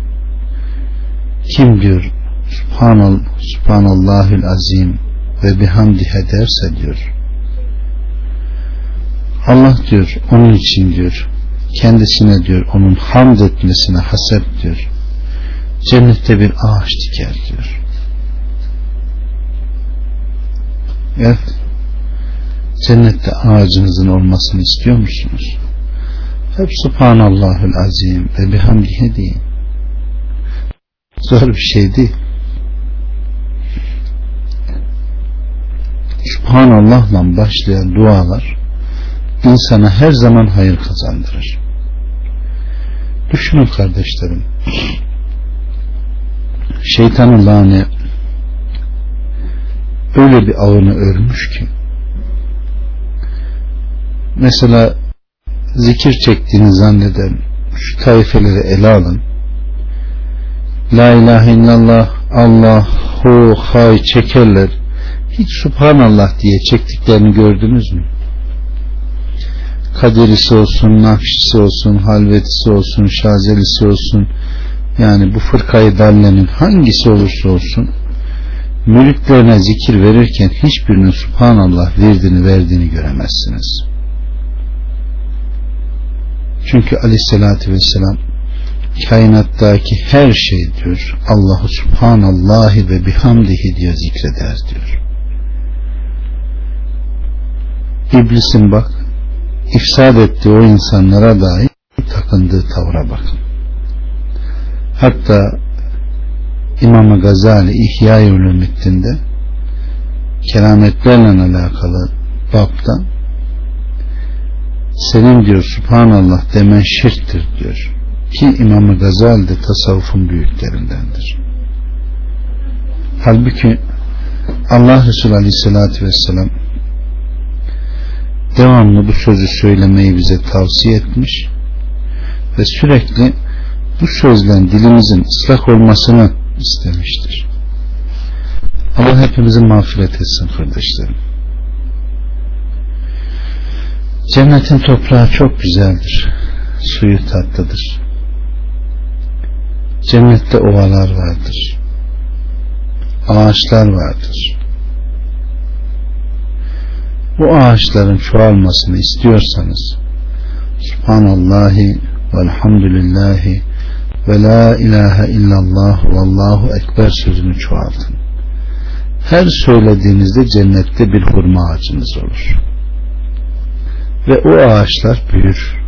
kim diyor Subhanal, Subhanallahil Azim ve bihamdihe derse diyor Allah diyor onun için diyor kendisine diyor onun hamd etmesine hasep diyor cennette bir ağaç diker diyor evet cennette ağacınızın olmasını istiyor musunuz hep Subhanallahül Azim ve bihamdihe deyin zor bir şey değil Subhanallah'la başlayan dualar insana her zaman hayır kazandırır. Düşünün kardeşlerim. Şeytanın lani öyle bir ağını örmüş ki mesela zikir çektiğini zanneden şu taifeleri ele alın La ilahe illallah Allahu hay çekerler hiç subhanallah diye çektiklerini gördünüz mü? Kadirisi olsun, Nakşisi olsun, Halvetisi olsun, Şazelisi olsun yani bu fırkayı dallenin hangisi olursa olsun müritlerine zikir verirken hiçbirinin subhanallah verdiğini verdiğini göremezsiniz. Çünkü aleyhissalatü vesselam kainattaki her şey diyor Allahu subhanallahi ve bihamdihi diye zikreder diyor. İblisin bak ifsad ettiği o insanlara dair takındığı tavra bakın. Hatta İmam Gazali İhya-i Ulumuddin'de kerametlerle alakalı babdan senin diyor Subhanallah demen şirktir diyor. Ki İmam Gazali de tasavvufun büyüklerindendir. Halbuki Allah Resulü Aleyhisselatü Vesselam devamlı bu sözü söylemeyi bize tavsiye etmiş ve sürekli bu sözden dilimizin ıslak olmasını istemiştir. Allah hepimizin mağfiret etsin kardeşlerim. Cennetin toprağı çok güzeldir. Suyu tatlıdır. Cennette ovalar vardır. Ağaçlar vardır bu ağaçların çoğalmasını istiyorsanız Subhanallahi velhamdülillahi ve la ilahe illallah vallahu ekber sözünü çoğaltın. Her söylediğinizde cennette bir hurma ağacınız olur. Ve o ağaçlar büyür.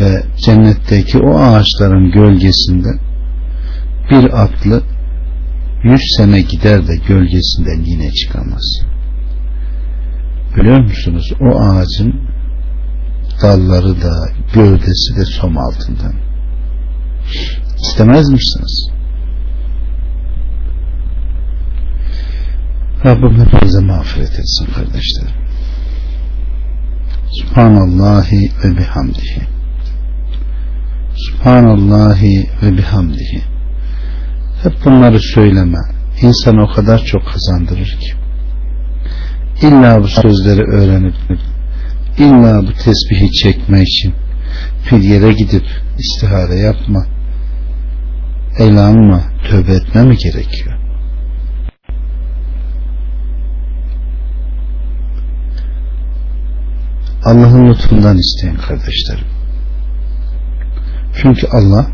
Ve cennetteki o ağaçların gölgesinde bir atlı yüz sene gider de gölgesinden yine çıkamaz. Biliyor musunuz? O ağacın dalları da gövdesi de som altından. İstemez misiniz? Rabbim hepinize mağfiret etsin kardeşlerim Subhanallahi ve bihamdihi. Subhanallahi ve bihamdihi. Hep bunları söyleme. İnsanı o kadar çok kazandırır ki. İlla bu sözleri öğrenip illa bu tesbihi çekme için bir yere gidip istihare yapma elanma tövbe etme mi gerekiyor? Allah'ın lütfundan isteyin kardeşlerim. Çünkü Allah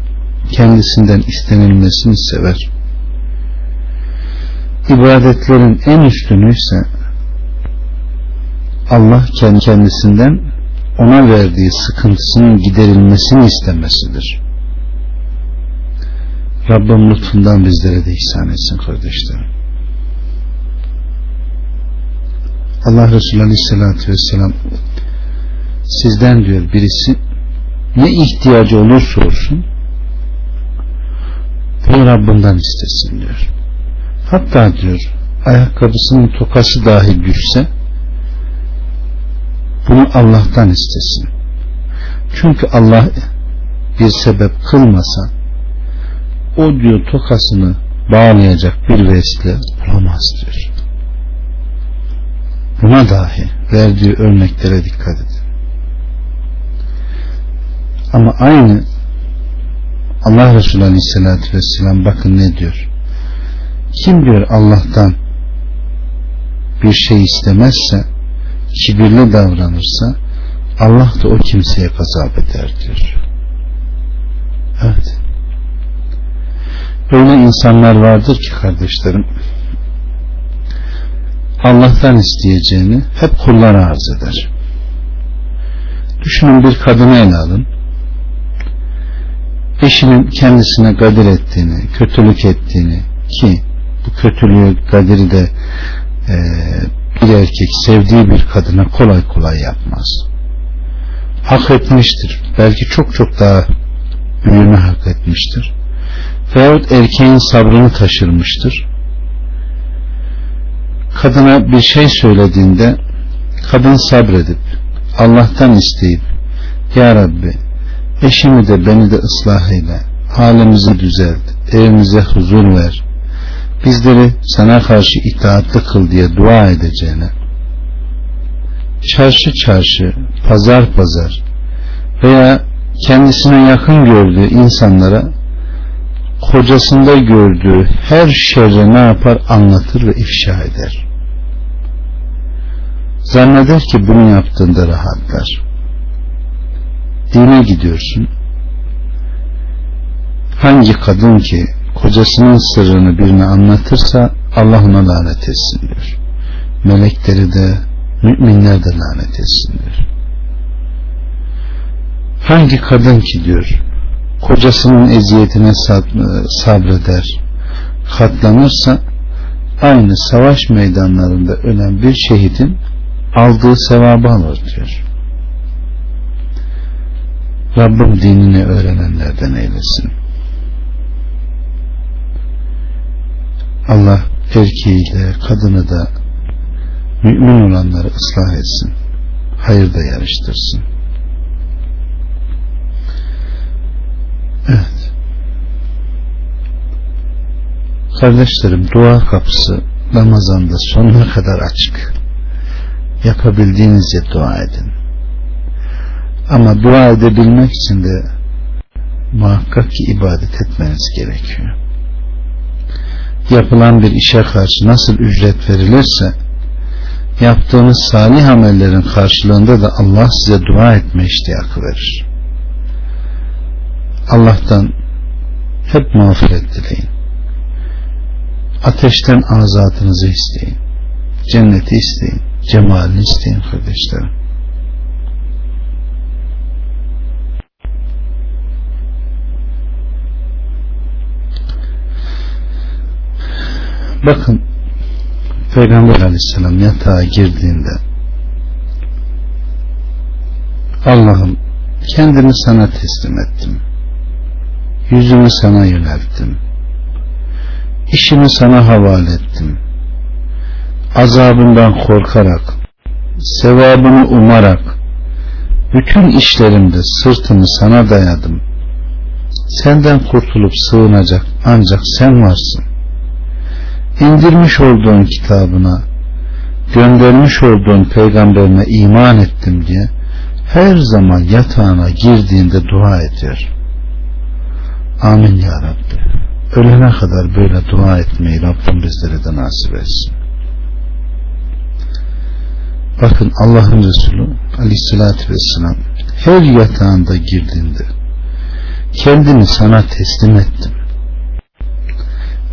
kendisinden istenilmesini sever. İbadetlerin en üstünü ise Allah kendi kendisinden ona verdiği sıkıntısının giderilmesini istemesidir. Rabbim lütfundan bizlere de ihsan etsin kardeşlerim. Allah Resulü Aleyhisselatü Vesselam sizden diyor birisi ne ihtiyacı olursa olsun bunu Rabbinden istesin diyor. Hatta diyor ayakkabısının tokası dahi düşse bunu Allah'tan istesin. Çünkü Allah bir sebep kılmasa o diyor tokasını bağlayacak bir vesile bulamaz diyor. Buna dahi verdiği örneklere dikkat edin. Ama aynı Allah Resulü Aleyhisselatü Vesselam bakın ne diyor. Kim diyor Allah'tan bir şey istemezse kibirli davranırsa Allah da o kimseye gazap eder diyor. Evet. Böyle insanlar vardır ki kardeşlerim Allah'tan isteyeceğini hep kullara arz eder. Düşünün bir kadını ele alın. Eşinin kendisine gadir ettiğini, kötülük ettiğini ki bu kötülüğü, gadiri de e, bir erkek sevdiği bir kadına kolay kolay yapmaz. Hak etmiştir. Belki çok çok daha büyüğünü hak etmiştir. Veyahut erkeğin sabrını taşırmıştır. Kadına bir şey söylediğinde kadın sabredip Allah'tan isteyip Ya Rabbi eşimi de beni de ıslah eyle halimizi düzelt evimize huzur ver bizleri sana karşı itaatli kıl diye dua edeceğine çarşı çarşı pazar pazar veya kendisine yakın gördüğü insanlara kocasında gördüğü her şerri ne yapar anlatır ve ifşa eder. Zanneder ki bunu yaptığında rahatlar. Dine gidiyorsun. Hangi kadın ki kocasının sırrını birine anlatırsa Allah ona lanet etsin diyor. Melekleri de müminler de lanet etsin diyor. Hangi kadın ki diyor kocasının eziyetine sabreder katlanırsa aynı savaş meydanlarında ölen bir şehidin aldığı sevabı alır diyor. Rabbim dinini öğrenenlerden eylesin. Allah erkeğiyle kadını da mümin olanları ıslah etsin. Hayırda yarıştırsın. Evet. Kardeşlerim dua kapısı Ramazan'da sonuna kadar açık. Yapabildiğinizce dua edin. Ama dua edebilmek için de muhakkak ki ibadet etmeniz gerekiyor. Yapılan bir işe karşı nasıl ücret verilirse yaptığınız salih amellerin karşılığında da Allah size dua etme iştiyakı verir. Allah'tan hep mağfiret dileyin. Ateşten azatınızı isteyin. Cenneti isteyin. Cemalini isteyin kardeşlerim. Bakın Peygamber aleyhisselam yatağa girdiğinde Allah'ım kendimi sana teslim ettim. Yüzümü sana yönelttim. İşimi sana havale ettim. Azabından korkarak, sevabını umarak, bütün işlerimde sırtımı sana dayadım. Senden kurtulup sığınacak ancak sen varsın. İndirmiş olduğun kitabına, göndermiş olduğun peygamberine iman ettim diye her zaman yatağına girdiğinde dua ediyor. Amin ya Rabbi. Ölene kadar böyle dua etmeyi Rabbim bizlere de nasip etsin. Bakın Allah'ın Resulü aleyhissalatü vesselam her yatağında girdiğinde kendimi sana teslim ettim.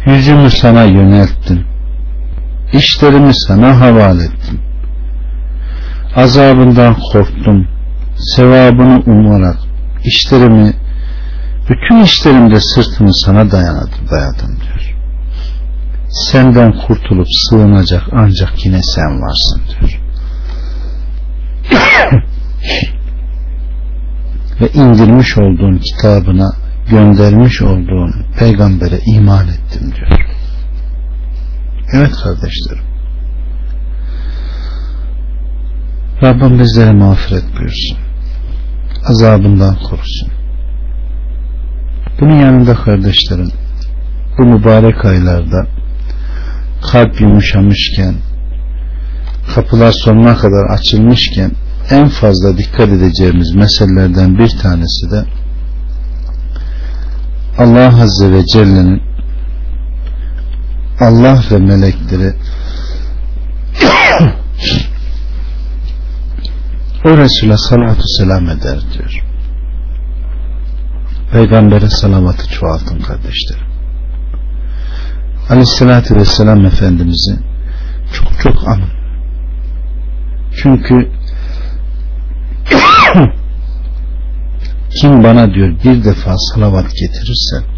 Yüzümü sana yönelttim. İşlerimi sana havale ettim. Azabından korktum. Sevabını umarak işlerimi bütün işlerimde sırtımı sana dayadım, dayadım diyor. Senden kurtulup sığınacak ancak yine sen varsın diyor. Ve indirmiş olduğun kitabına göndermiş olduğun peygambere iman ettim diyor. Evet kardeşlerim. Rabbim bizlere mağfiret buyursun. Azabından korusun. Bunun yanında kardeşlerim bu mübarek aylarda kalp yumuşamışken kapılar sonuna kadar açılmışken en fazla dikkat edeceğimiz meselelerden bir tanesi de Allah Azze ve Celle'nin Allah ve melekleri o Resul'e salatu selam eder diyor. Peygamber'e salavatı çoğaltın kardeşlerim. Aleyhissalatü vesselam Efendimiz'i çok çok anın. Çünkü kim bana diyor bir defa salavat getirirse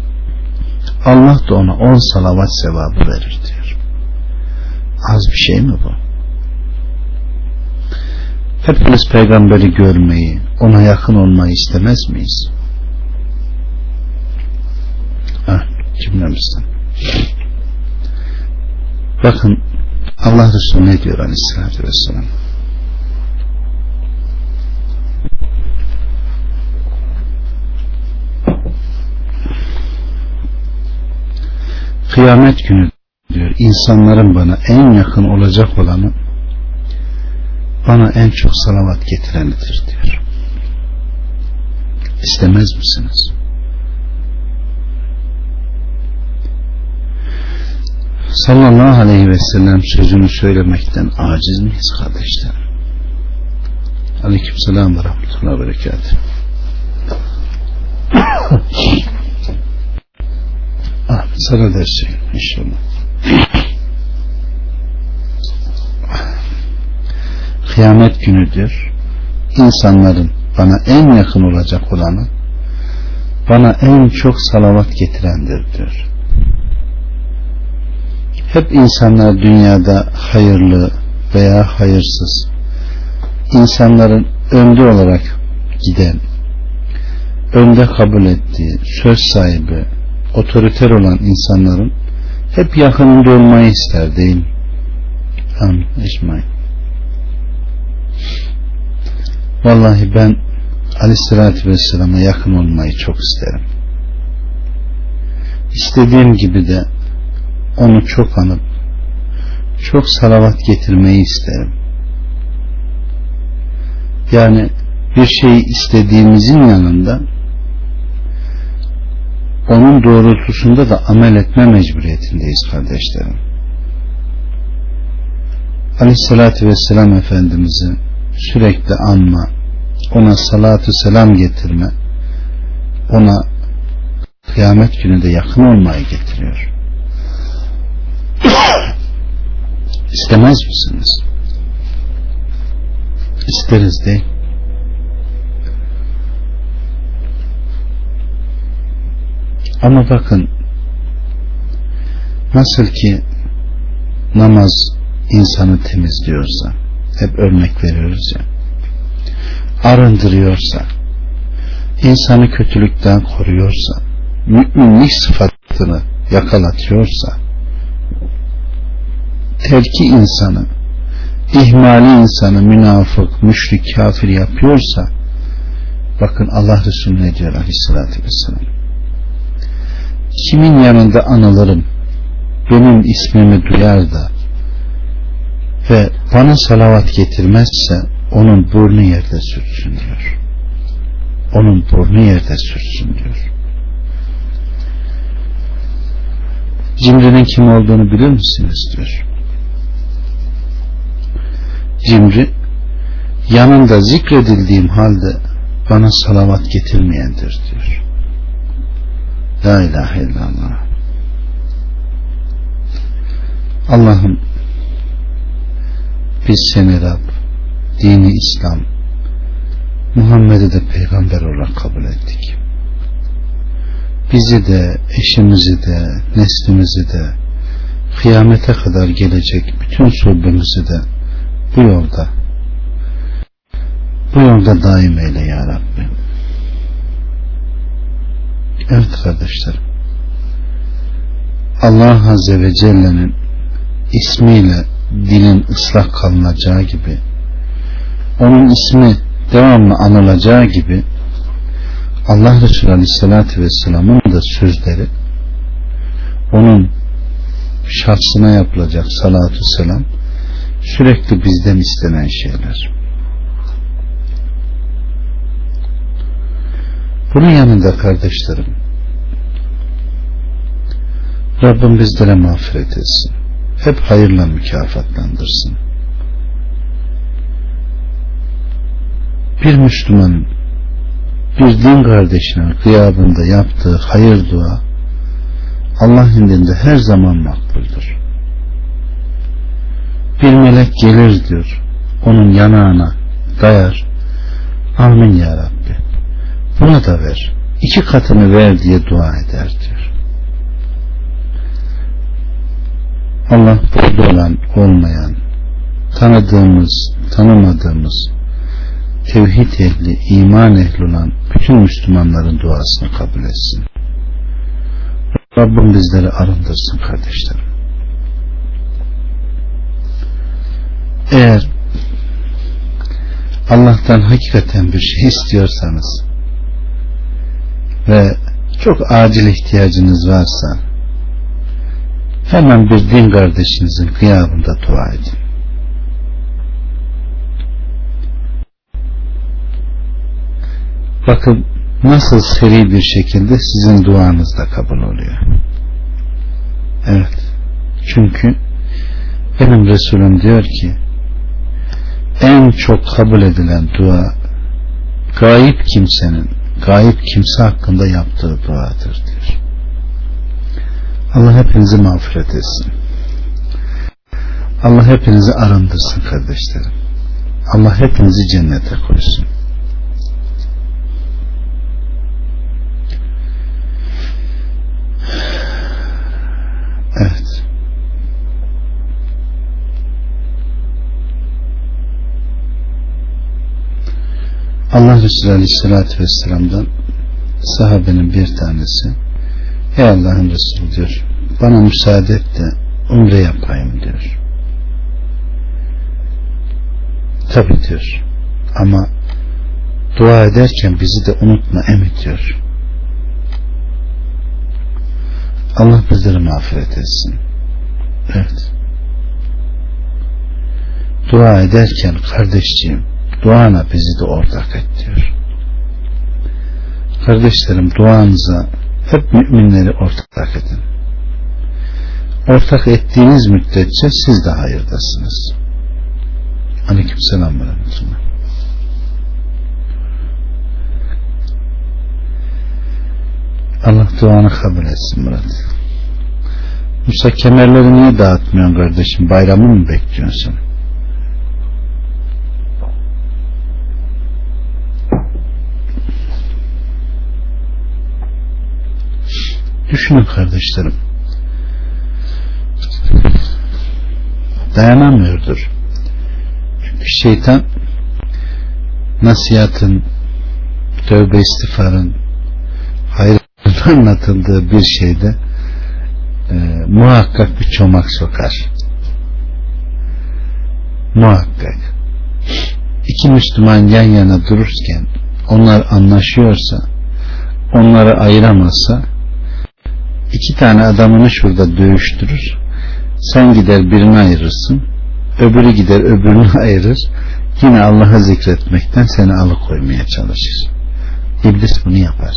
Allah da ona on salavat sevabı verir diyor. Az bir şey mi bu? Hepimiz peygamberi görmeyi, ona yakın olmayı istemez miyiz? Ah, cümlemizden. Bakın Allah Resulü ne diyor aleyhissalatü vesselam? Kıyamet günü diyor insanların bana en yakın olacak olanı bana en çok salavat getirenidir diyor. İstemez misiniz? Sallallahu aleyhi ve sellem sözünü söylemekten aciz miyiz kardeşler? Aleyküm selam ve rahmetullahi ve berekatuhu. Ah, sana dersin inşallah. Kıyamet günüdür. İnsanların bana en yakın olacak olanı bana en çok salavat getirendir diyor. Hep insanlar dünyada hayırlı veya hayırsız insanların önde olarak giden önde kabul ettiği söz sahibi otoriter olan insanların hep yakınında olmayı ister değil mi? Amin. İsmail. Vallahi ben Aleyhisselatü Vesselam'a yakın olmayı çok isterim. İstediğim gibi de onu çok anıp çok salavat getirmeyi isterim. Yani bir şeyi istediğimizin yanında onun doğrultusunda da amel etme mecburiyetindeyiz kardeşlerim. Aleyhissalatü vesselam Efendimiz'i sürekli anma, ona salatu selam getirme, ona kıyamet gününde yakın olmayı getiriyor. İstemez misiniz? İsteriz değil. Ama bakın nasıl ki namaz insanı temizliyorsa hep örnek veriyoruz ya arındırıyorsa insanı kötülükten koruyorsa müminlik sıfatını yakalatıyorsa terki insanı ihmali insanı münafık, müşrik, kafir yapıyorsa Bakın Allah Resulü ne diyor aleyhissalatü vesselam. Kimin yanında anılırım benim ismimi duyar da ve bana salavat getirmezse onun burnu yerde sürtsün diyor. Onun burnu yerde sürtsün diyor. Cimri'nin kim olduğunu bilir misiniz diyor. Cimri yanında zikredildiğim halde bana salavat getirmeyendir diyor. La ilahe illallah. Allah'ım biz seni Rab, dini İslam, Muhammed'i de peygamber olarak kabul ettik. Bizi de, eşimizi de, neslimizi de, kıyamete kadar gelecek bütün sulbümüzü de bu yolda bu yolda daim eyle ya Rabbi. Evet kardeşlerim. Allah Azze ve Celle'nin ismiyle dilin ıslah kalınacağı gibi onun ismi devamlı anılacağı gibi Allah Resulü Aleyhisselatü Vesselam'ın da sözleri onun şahsına yapılacak salatu selam sürekli bizden istenen şeyler. Bunun yanında kardeşlerim Rabbim bizlere mağfiret etsin. Hep hayırla mükafatlandırsın. Bir Müslümanın bir din kardeşinin gıyabında yaptığı hayır dua Allah indinde her zaman makbuldür. Bir melek gelir diyor onun yanağına dayar amin ya Rabbi buna da ver iki katını ver diye dua eder diyor. Allah burada olan olmayan tanıdığımız tanımadığımız tevhid ehli, iman ehli olan bütün Müslümanların duasını kabul etsin. Rabbim bizleri arındırsın kardeşlerim. Eğer Allah'tan hakikaten bir şey istiyorsanız ve çok acil ihtiyacınız varsa hemen bir din kardeşinizin kıyabında dua edin. Bakın nasıl seri bir şekilde sizin duanız da kabul oluyor. Evet. Çünkü benim Resulüm diyor ki en çok kabul edilen dua gayip kimsenin gayip kimse hakkında yaptığı duadır diyor. Allah hepinizi mağfiret etsin. Allah hepinizi arındırsın kardeşlerim. Allah hepinizi cennete koysun. Evet. Allah Resulü Aleyhisselatü Vesselam'dan sahabenin bir tanesi Ey Allah'ın Resulü diyor bana müsaade et de umre yapayım diyor. Tabi diyor ama dua ederken bizi de unutma emin diyor. Allah bizleri mağfiret etsin. Evet. Dua ederken kardeşciğim duana bizi de ortak et diyor. Kardeşlerim duanıza hep müminleri ortak edin. Ortak ettiğiniz müddetçe siz de hayırdasınız. Aleyküm selam ve Allah duanı kabul etsin Murat. Musa kemerleri niye dağıtmıyorsun kardeşim? Bayramı mı bekliyorsun sen? Düşünün kardeşlerim. Dayanamıyordur. Çünkü şeytan nasihatın, tövbe istiğfarın, hayır anlatıldığı bir şeyde e, muhakkak bir çomak sokar. Muhakkak. İki Müslüman yan yana dururken onlar anlaşıyorsa onları ayıramazsa iki tane adamını şurada dövüştürür. Sen gider birini ayırırsın. Öbürü gider öbürünü ayırır. Yine Allah'ı zikretmekten seni alıkoymaya çalışır. İblis bunu yapar.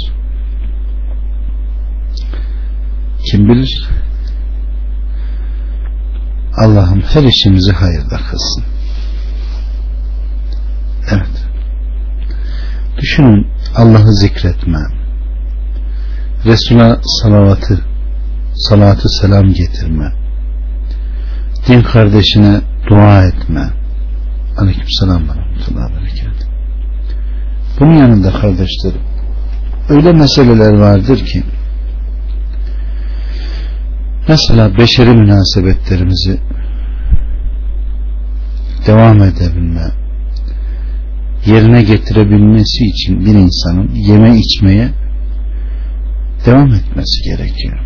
Kim bilir? Allah'ım her işimizi hayırda kılsın. Evet. Düşünün Allah'ı zikretme Resul'a salavatı salatı selam getirme. Din kardeşine dua etme. Aleyküm selam bunun yanında kardeşlerim öyle meseleler vardır ki mesela beşeri münasebetlerimizi devam edebilme yerine getirebilmesi için bir insanın yeme içmeye devam etmesi gerekiyor.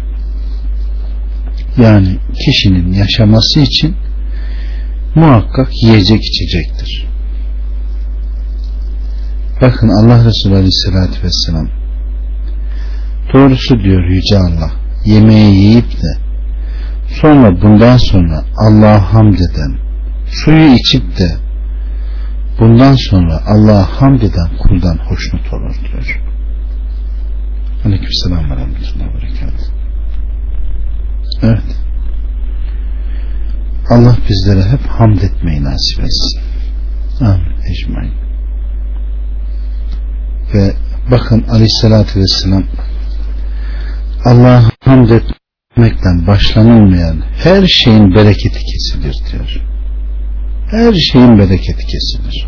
Yani kişinin yaşaması için muhakkak yiyecek içecektir. Bakın Allah Resulü Aleyhisselatü Vesselam doğrusu diyor Yüce Allah yemeği yiyip de sonra bundan sonra Allah'a hamd eden suyu içip de bundan sonra Allah'a hamd eden kuldan hoşnut olur diyor. Aleyküm selam ve rahmetullahi ve Evet. Allah bizlere hep hamd etmeyi nasip etsin. Amin. Ecmain. Ve bakın aleyhissalatü vesselam Allah'a hamd etmekten başlanılmayan her şeyin bereketi kesilir diyor. Her şeyin bereketi kesilir.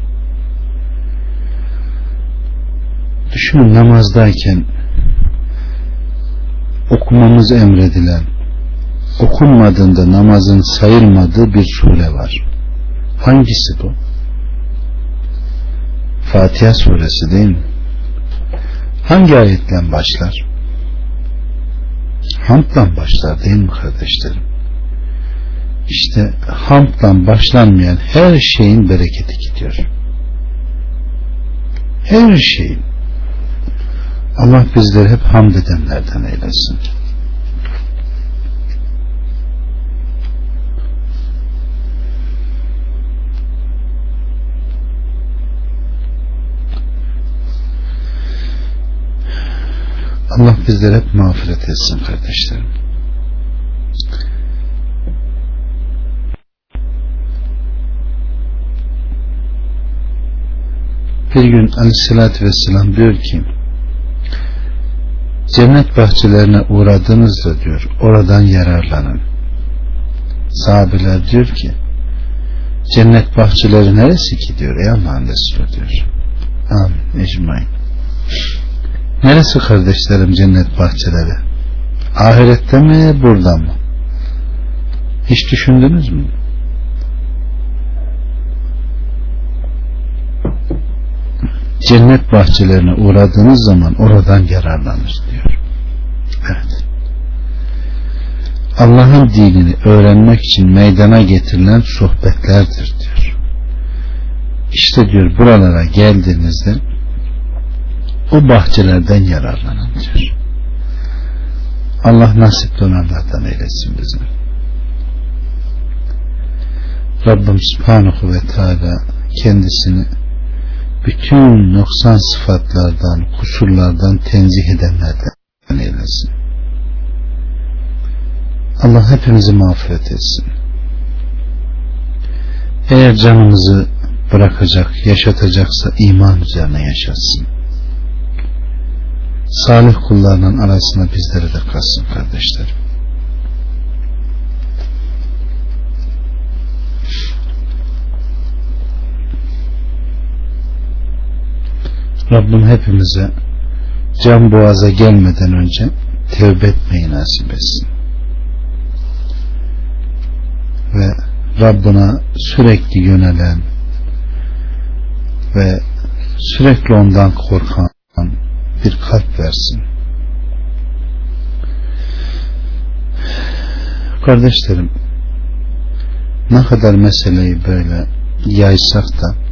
Düşünün namazdayken okumamız emredilen okunmadığında namazın sayılmadığı bir sure var. Hangisi bu? Fatiha suresi değil mi? Hangi ayetle başlar? Hamdla başlar değil mi kardeşlerim? İşte hamdla başlanmayan her şeyin bereketi gidiyor. Her şeyin. Allah bizleri hep hamd edenlerden eylesin. Allah bizleri hep mağfiret etsin kardeşlerim. Bir gün aleyhissalatü vesselam diyor ki cennet bahçelerine uğradığınızda diyor oradan yararlanın. Sahabeler diyor ki cennet bahçeleri neresi ki diyor ey Allah'ın Resulü diyor. Amin. Ecmain. Neresi kardeşlerim cennet bahçeleri? Ahirette mi burada mı? Hiç düşündünüz mü? Cennet bahçelerine uğradığınız zaman oradan yararlanır diyor. Evet. Allah'ın dinini öğrenmek için meydana getirilen sohbetlerdir diyor. İşte diyor buralara geldiğinizde o bahçelerden yararlanın diyor. Allah nasip olanlardan eylesin bizi. Rabbim Subhanahu ve Teala kendisini bütün noksan sıfatlardan, kusurlardan tenzih edenlerden eylesin. Allah hepimizi mağfiret etsin. Eğer canımızı bırakacak, yaşatacaksa iman üzerine yaşatsın. Salih kullarının arasına bizleri de kalsın kardeşlerim. Rabbim hepimize can boğaza gelmeden önce tevbe etmeyi nasip etsin. Ve Rabbına sürekli yönelen ve sürekli ondan korkan bir kalp versin. Kardeşlerim ne kadar meseleyi böyle yaysak da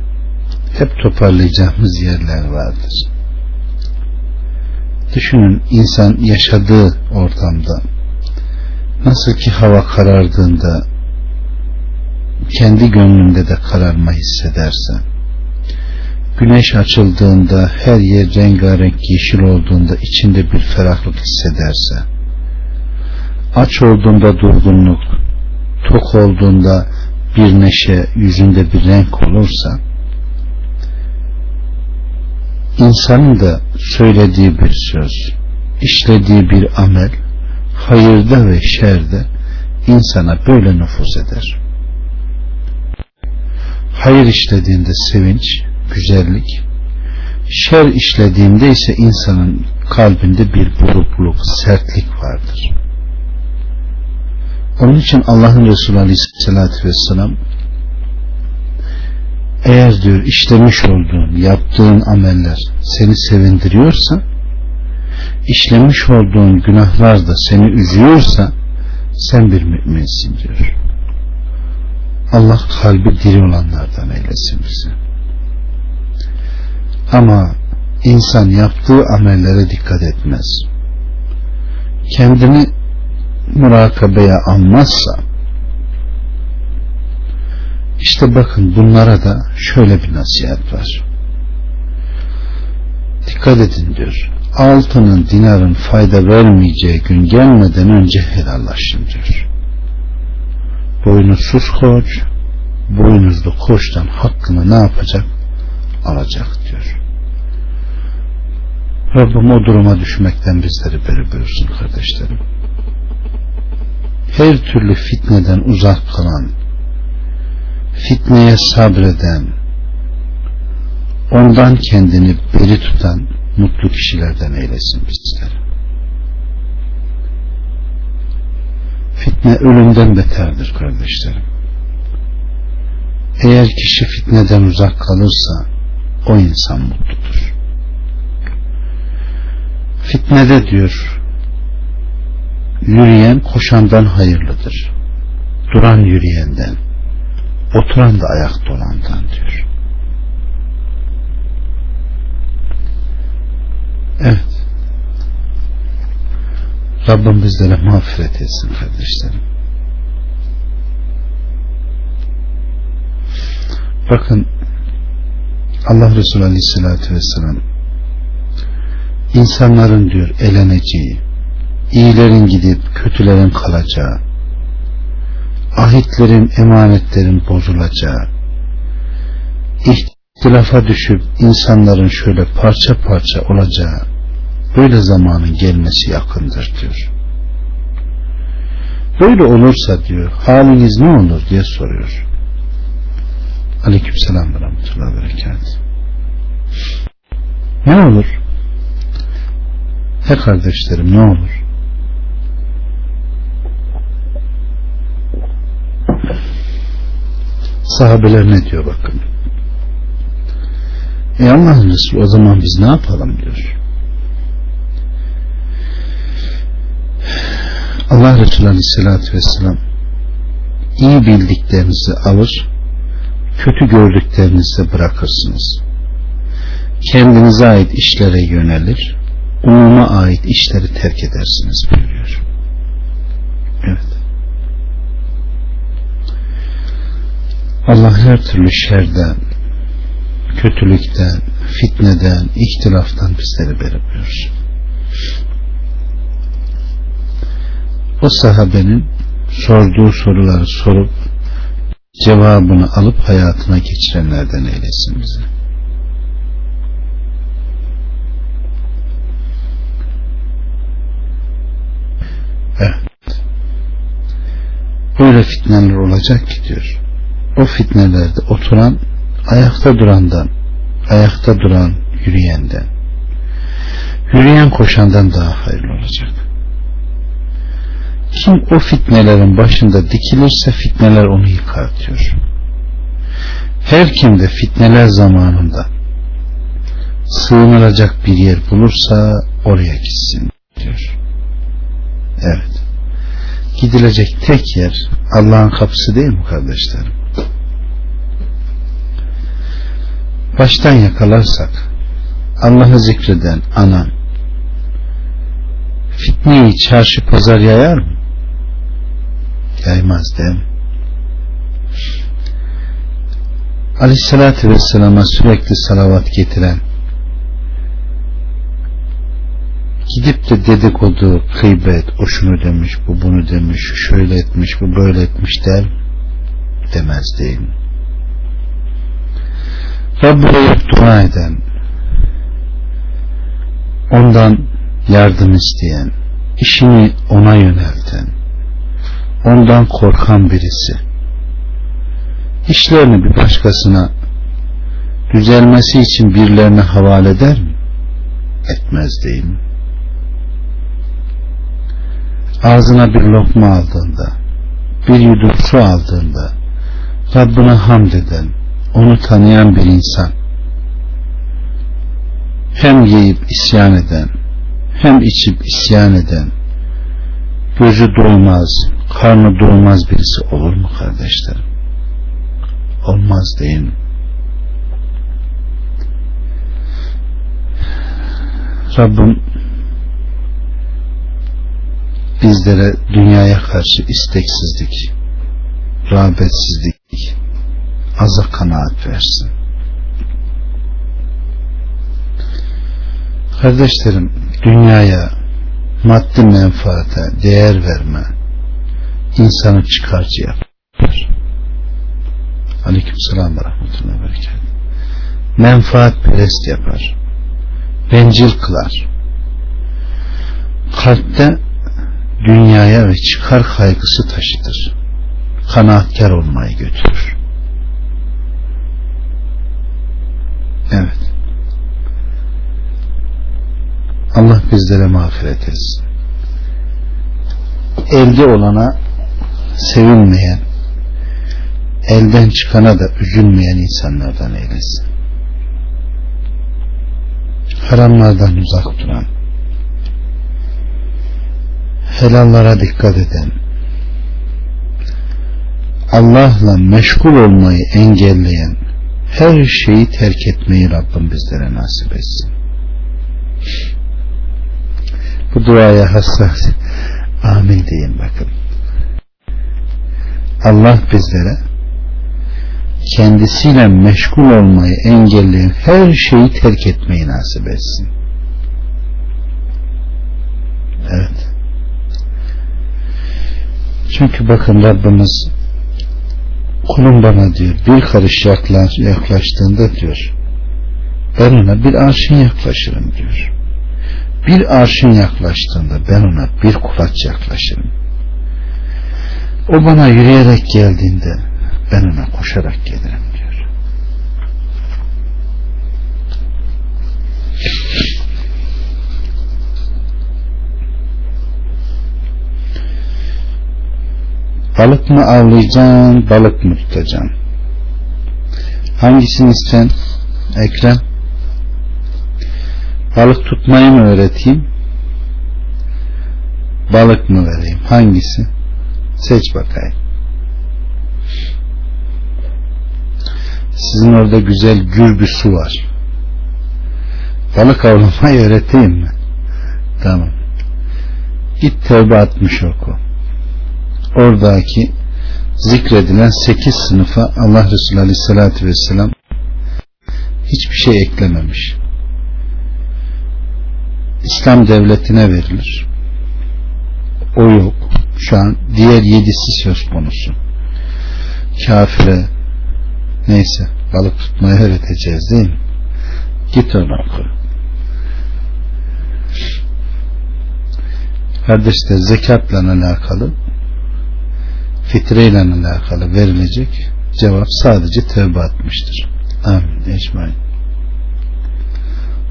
hep toparlayacağımız yerler vardır. Düşünün insan yaşadığı ortamda nasıl ki hava karardığında kendi gönlünde de kararma hissederse güneş açıldığında her yer rengarenk yeşil olduğunda içinde bir ferahlık hissederse aç olduğunda durgunluk tok olduğunda bir neşe yüzünde bir renk olursa insanın da söylediği bir söz işlediği bir amel hayırda ve şerde insana böyle nüfuz eder. Hayır işlediğinde sevinç güzellik şer işlediğinde ise insanın kalbinde bir burukluk sertlik vardır. Onun için Allah'ın Resulü Aleyhisselatü Vesselam eğer diyor işlemiş olduğun yaptığın ameller seni sevindiriyorsa işlemiş olduğun günahlar da seni üzüyorsa sen bir müminsin diyor. Allah kalbi diri olanlardan eylesin bizi. Ama insan yaptığı amellere dikkat etmez. Kendini murakabeye almazsa işte bakın bunlara da şöyle bir nasihat var. Dikkat edin diyor. Altının dinarın fayda vermeyeceği gün gelmeden önce helallaşın diyor. Boynuzsuz koç, boynuzlu koçtan hakkını ne yapacak? Alacak diyor. Rabbim o duruma düşmekten bizleri beri buyursun kardeşlerim. Her türlü fitneden uzak kalan, fitneye sabreden, ondan kendini beri tutan mutlu kişilerden eylesin bizleri. Fitne ölümden beterdir kardeşlerim. Eğer kişi fitneden uzak kalırsa o insan mutludur. Fitnede diyor yürüyen koşandan hayırlıdır. Duran yürüyenden oturan da ayakta olandan diyor. Evet. Rabbim bizlere mağfiret etsin kardeşlerim. Bakın Allah Resulü Aleyhisselatü Vesselam insanların diyor eleneceği, iyilerin gidip kötülerin kalacağı, ahitlerin, emanetlerin bozulacağı, ihtilafa düşüp insanların şöyle parça parça olacağı böyle zamanın gelmesi yakındır diyor. Böyle olursa diyor haliniz ne olur diye soruyor. Aleykümselam ve rahmetullahi berekat. Ne olur? He kardeşlerim ne olur? Sahabeler ne diyor bakın. E Allah'ın Resulü o zaman biz ne yapalım diyor. Allah Resulü Aleyhisselatü Vesselam iyi bildiklerinizi alır kötü gördüklerinizi bırakırsınız. Kendinize ait işlere yönelir umuma ait işleri terk edersiniz buyuruyor. Evet. Allah her türlü şerden, kötülükten, fitneden, ihtilaftan bizleri beri. O sahabenin sorduğu soruları sorup cevabını alıp hayatına geçirenlerden eylesin bizi. Evet. Böyle fitneler olacak ki diyor o fitnelerde oturan ayakta durandan ayakta duran yürüyenden. Yürüyen koşandan daha hayırlı olacak. Kim o fitnelerin başında dikilirse fitneler onu yıkar diyor her kim de fitneler zamanında sığınılacak bir yer bulursa oraya gitsin diyor. Evet. Gidilecek tek yer Allah'ın kapısı değil mi kardeşlerim baştan yakalarsak Allah'ı zikreden ana fitneyi çarşı pazar yayar mı? Yaymaz değil mi? Aleyhissalatü Vesselam'a sürekli salavat getiren gidip de dedikodu, kıybet, o şunu demiş, bu bunu demiş, şöyle etmiş, bu böyle etmiş der demez değil mi? Rabbine dua eden, ondan yardım isteyen, işini ona yönelten, ondan korkan birisi, işlerini bir başkasına düzelmesi için birilerine havale eder mi? Etmez değil mi? Ağzına bir lokma aldığında, bir yudum su aldığında, Rabbine hamd eden, onu tanıyan bir insan, hem yiyip isyan eden, hem içip isyan eden, gözü doymaz, karnı doymaz birisi olur mu kardeşlerim? Olmaz değil mi? Rabbim bizlere dünyaya karşı isteksizlik, rağbetsizlik, aza kanaat versin. Kardeşlerim, dünyaya, maddi menfaate değer verme, insanı çıkarcı yapar. Aleyküm selam ve rahmetullahi ve Menfaat perest yapar. Bencil kılar. Kalpte dünyaya ve çıkar kaygısı taşıdır. Kanaatkar olmayı götürür. Evet. Allah bizlere mağfiret etsin. Elde olana sevinmeyen, elden çıkana da üzülmeyen insanlardan eylesin. Haramlardan uzak duran, helallara dikkat eden, Allah'la meşgul olmayı engelleyen her şeyi terk etmeyi Rabbim bizlere nasip etsin. Bu duaya hassas amin deyin bakın. Allah bizlere kendisiyle meşgul olmayı engelleyen her şeyi terk etmeyi nasip etsin. Evet. Çünkü bakın Rabbimiz kulum bana diyor bir karış yaklaş, yaklaştığında diyor ben ona bir arşın yaklaşırım diyor. Bir arşın yaklaştığında ben ona bir kulaç yaklaşırım. O bana yürüyerek geldiğinde ben ona koşarak gelirim diyor. Balık mı avlayacaksın, balık mı tutacaksın? Hangisini isten? Ekrem? Balık tutmayı mı öğreteyim? Balık mı vereyim? Hangisi? Seç bakayım. Sizin orada güzel gür bir su var. Balık avlamayı öğreteyim mi? Tamam. Git tevbe 60 oku. Oradaki zikredilen 8 sınıfa Allah Resulü Aleyhisselatü Vesselam hiçbir şey eklememiş. İslam devletine verilir. O yok. Şu an diğer yedisi söz konusu. Kafire neyse balık tutmayı öğreteceğiz değil mi? Git onu oku. Kardeşler zekatla alakalı fitreyle alakalı verilecek cevap sadece tövbe atmıştır. Amin. Ecmain.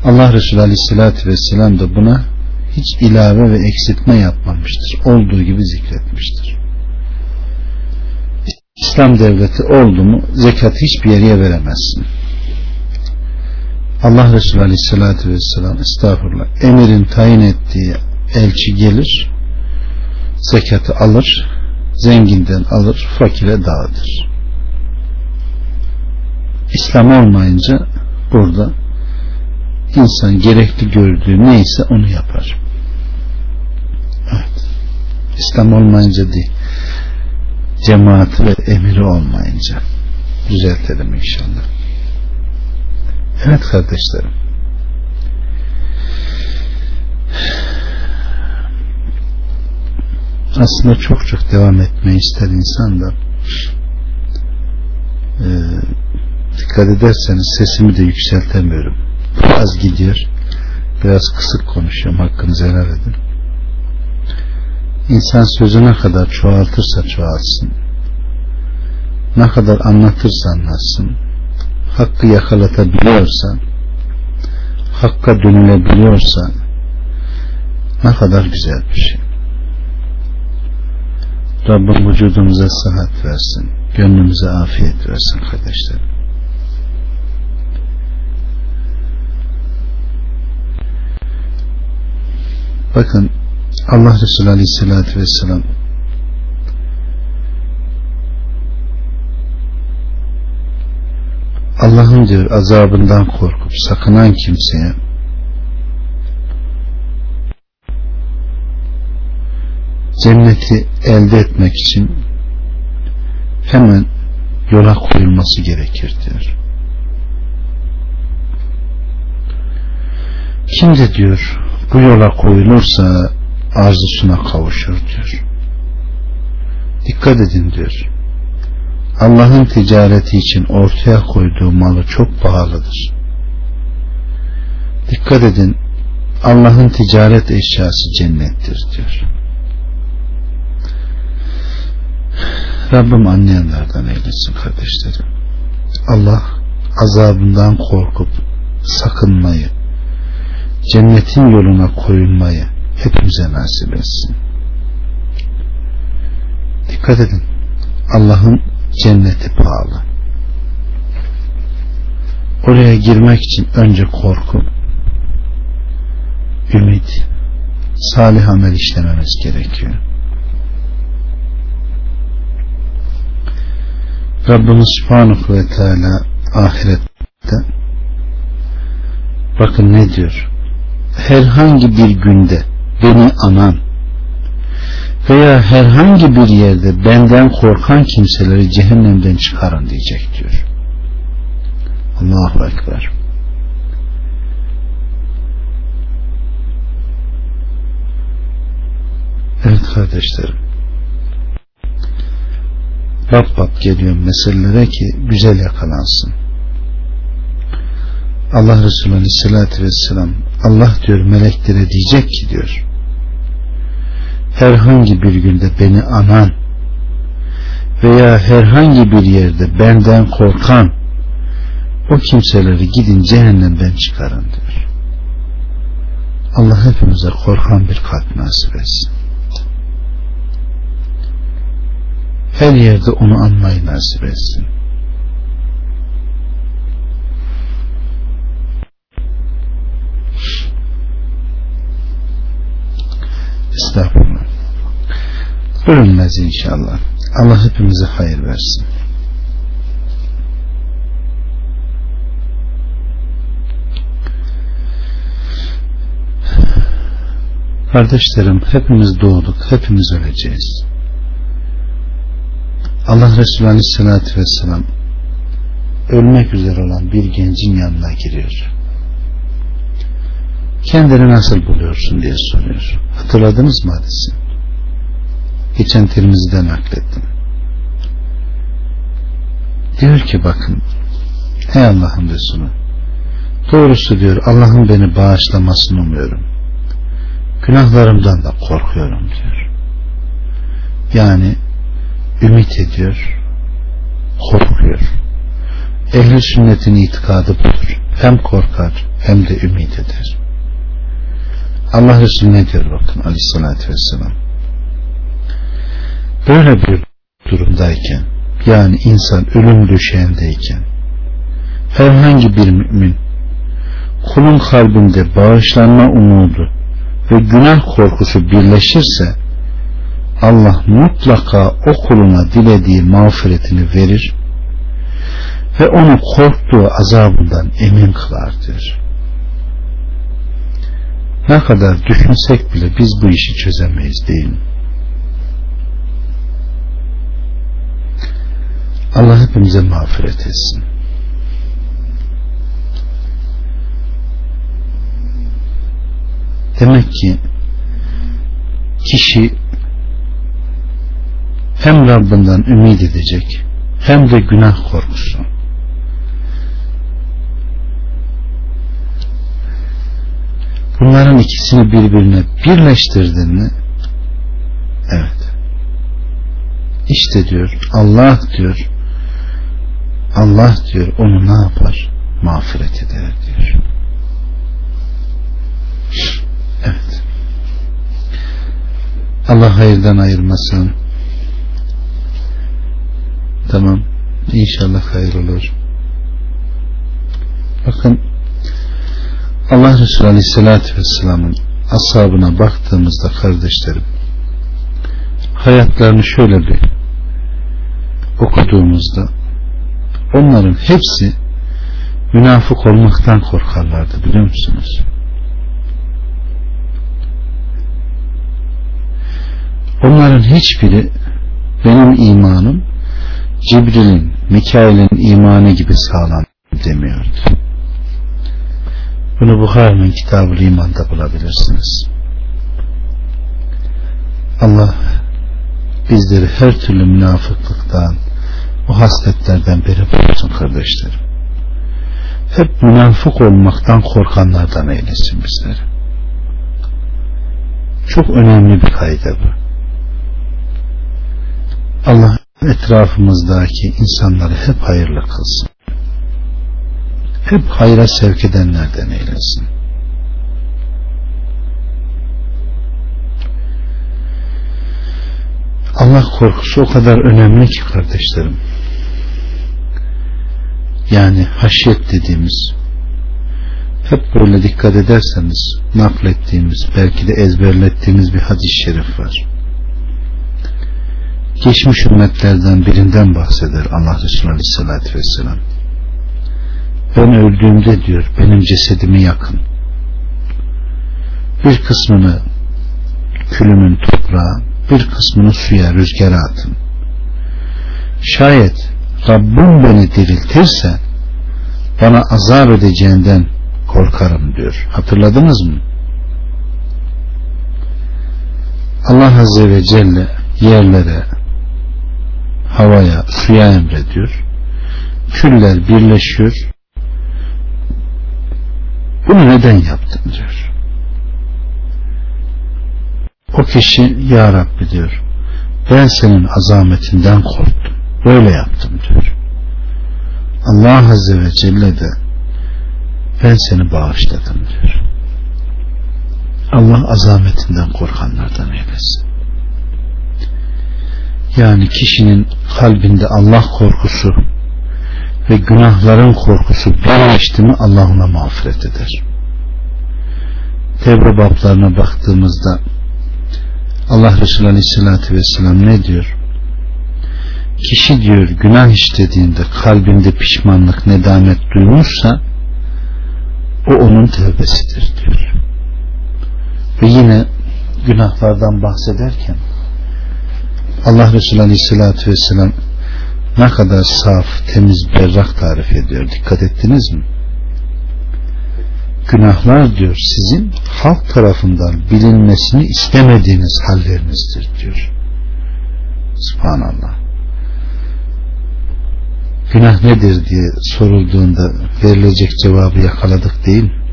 Allah Resulü Aleyhisselatü Vesselam da buna hiç ilave ve eksiltme yapmamıştır. Olduğu gibi zikretmiştir. İslam devleti oldu mu zekat hiçbir yere veremezsin. Allah Resulü Aleyhisselatü Vesselam estağfurullah emirin tayin ettiği elçi gelir zekatı alır zenginden alır fakire dağıtır. İslam olmayınca burada insan gerekli gördüğü neyse onu yapar. İslam olmayınca değil. Cemaati ve emiri olmayınca. Düzeltelim inşallah. Evet kardeşlerim. Aslında çok çok devam etmeyi ister insan da e, dikkat ederseniz sesimi de yükseltemiyorum. Az gidiyor. Biraz kısık konuşuyorum. Hakkınızı helal edin. İnsan sözü ne kadar çoğaltırsa çoğalsın. Ne kadar anlatırsa anlatsın. Hakkı yakalatabiliyorsa Hakka dönülebiliyorsa ne kadar güzel bir şey. Rabbim vücudumuza sıhhat versin. Gönlümüze afiyet versin kardeşlerim. Bakın Allah Resulü Aleyhisselatü Vesselam Allah'ın diyor azabından korkup sakınan kimseye cenneti elde etmek için hemen yola koyulması gerekir diyor. Kim de diyor bu yola koyulursa arzusuna kavuşur diyor. Dikkat edin diyor. Allah'ın ticareti için ortaya koyduğu malı çok pahalıdır. Dikkat edin Allah'ın ticaret eşyası cennettir diyor. Rabbim anlayanlardan eylesin kardeşlerim. Allah azabından korkup sakınmayı, cennetin yoluna koyulmayı hepimize nasip etsin. Dikkat edin. Allah'ın cenneti pahalı. Oraya girmek için önce korku, ümit, salih amel işlememiz gerekiyor. Rabbimiz Subhanahu ve Teala ahirette bakın ne diyor? Herhangi bir günde beni anan veya herhangi bir yerde benden korkan kimseleri cehennemden çıkarın diyecek diyor. Allahu Ekber. Evet kardeşlerim. Bab bab geliyor meselelere ki güzel yakalansın. Allah Resulü Aleyhisselatü Vesselam Allah diyor meleklere diyecek ki diyor herhangi bir günde beni anan veya herhangi bir yerde benden korkan o kimseleri gidin cehennemden çıkarın diyor. Allah hepimize korkan bir kalp nasip etsin. Her yerde onu anmayı nasip etsin. Estağfurullah. Bölünmez inşallah. Allah hepimize hayır versin. Kardeşlerim hepimiz doğduk, hepimiz öleceğiz. Allah Resulü Aleyhisselatü Vesselam ölmek üzere olan bir gencin yanına giriyor kendini nasıl buluyorsun diye soruyor. Hatırladınız mı hadisi? Geçen Tirmizi'den naklettim. Diyor ki bakın Ey Allah'ın Resulü doğrusu diyor Allah'ın beni bağışlamasını umuyorum. Günahlarımdan da korkuyorum diyor. Yani ümit ediyor korkuyor. Ehli sünnetin itikadı budur. Hem korkar hem de ümit eder. Allah Resulü ne diyor bakın aleyhissalatü vesselam böyle bir durumdayken yani insan ölüm döşeğindeyken herhangi bir mümin kulun kalbinde bağışlanma umudu ve günah korkusu birleşirse Allah mutlaka o kuluna dilediği mağfiretini verir ve onu korktuğu azabından emin kılar diyor. Ne kadar düşünsek bile biz bu işi çözemeyiz değil mi? Allah hepimize mağfiret etsin. Demek ki kişi hem Rabbinden ümit edecek hem de günah korkusu. Bunların ikisini birbirine birleştirdin mi? Evet. İşte diyor Allah diyor Allah diyor onu ne yapar? Mağfiret eder diyor. Evet. Allah hayırdan ayırmasın. Tamam. İnşallah hayır olur. Bakın Allah Resulü Aleyhisselatü Vesselam'ın ashabına baktığımızda kardeşlerim hayatlarını şöyle bir okuduğumuzda onların hepsi münafık olmaktan korkarlardı biliyor musunuz? Onların hiçbiri benim imanım Cibril'in, Mikail'in imanı gibi sağlam demiyordu. Bunu Bukhari'nin kitabı imanda bulabilirsiniz. Allah bizleri her türlü münafıklıktan, o hasletlerden beri bıraksın kardeşlerim. Hep münafık olmaktan korkanlardan eylesin bizleri. Çok önemli bir kayda bu. Allah etrafımızdaki insanları hep hayırlı kılsın. Hep hayra sevk edenlerden eylesin. Allah korkusu o kadar önemli ki kardeşlerim. Yani haşyet dediğimiz hep böyle dikkat ederseniz naklettiğimiz belki de ezberlettiğimiz bir hadis-i şerif var. Geçmiş ümmetlerden birinden bahseder Allah Resulü Aleyhisselatü Vesselam. Ben öldüğümde diyor benim cesedimi yakın. Bir kısmını külümün toprağa, bir kısmını suya, rüzgara atın. Şayet Rabbim beni diriltirse bana azap edeceğinden korkarım diyor. Hatırladınız mı? Allah Azze ve Celle yerlere, havaya, suya emrediyor. Küller birleşiyor. Bunu neden yaptın diyor. O kişi Ya Rabbi diyor ben senin azametinden korktum. Böyle yaptım diyor. Allah Azze ve Celle de ben seni bağışladım diyor. Allah azametinden korkanlardan eylesin. Yani kişinin kalbinde Allah korkusu ve günahların korkusu birleşti mi Allah ona mağfiret eder. Tevbe bablarına baktığımızda Allah Resulü Aleyhisselatü Vesselam ne diyor? Kişi diyor günah işlediğinde kalbinde pişmanlık, nedamet duymuşsa o onun tevbesidir diyor. Ve yine günahlardan bahsederken Allah Resulü Aleyhisselatü Vesselam ne kadar saf, temiz, berrak tarif ediyor. Dikkat ettiniz mi? Günahlar diyor sizin halk tarafından bilinmesini istemediğiniz hallerinizdir diyor. Subhanallah. Günah nedir diye sorulduğunda verilecek cevabı yakaladık değil mi?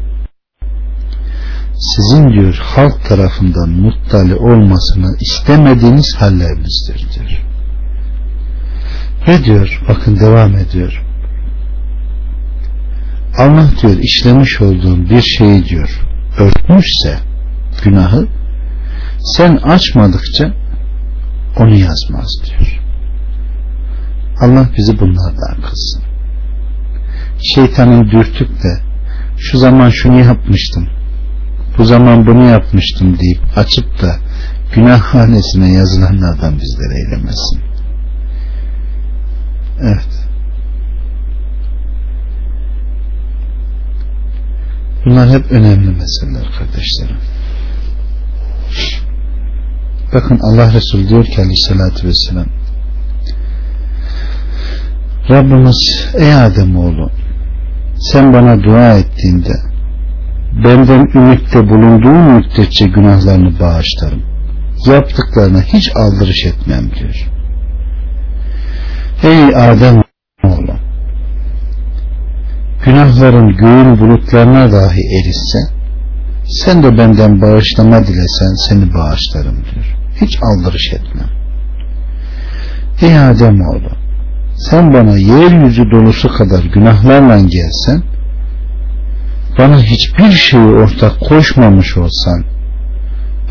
Sizin diyor halk tarafından muttali olmasını istemediğiniz hallerinizdir diyor. Ne diyor? Bakın devam ediyor. Allah diyor işlemiş olduğun bir şeyi diyor örtmüşse günahı sen açmadıkça onu yazmaz diyor. Allah bizi bunlardan kılsın. Şeytanın dürtüp de şu zaman şunu yapmıştım bu zaman bunu yapmıştım deyip açıp da günahhanesine yazılanlardan bizlere eylemesin. Evet. Bunlar hep önemli meseleler kardeşlerim. Bakın Allah Resulü diyor ki aleyhissalatü vesselam Rabbimiz ey Ademoğlu sen bana dua ettiğinde benden ümitte bulunduğun müddetçe günahlarını bağışlarım. Yaptıklarına hiç aldırış etmem diyor. Ey Adem oğlu günahların göğün bulutlarına dahi erişse sen de benden bağışlama dilesen seni bağışlarım diyor. Hiç aldırış etmem. Ey Adem oğlu sen bana yeryüzü dolusu kadar günahlarla gelsen bana hiçbir şeyi ortak koşmamış olsan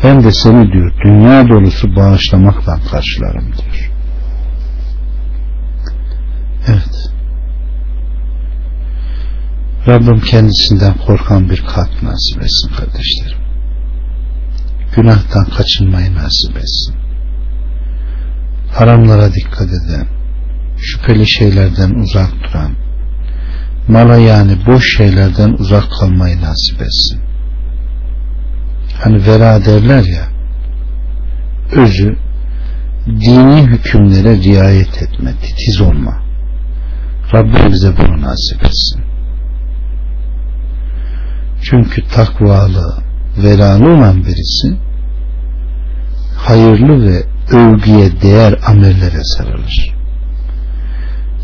ben de seni diyor dünya dolusu bağışlamakla karşılarım diyor. Evet. Rabbim kendisinden korkan bir kalp nasip etsin kardeşlerim. Günahtan kaçınmayı nasip etsin. Haramlara dikkat eden, şüpheli şeylerden uzak duran, mala yani boş şeylerden uzak kalmayı nasip etsin. Hani vera derler ya, özü dini hükümlere riayet etme, titiz olma. Rabbim bize bunu nasip etsin. Çünkü takvalı, veralı olan birisi hayırlı ve övgüye değer amellere sarılır.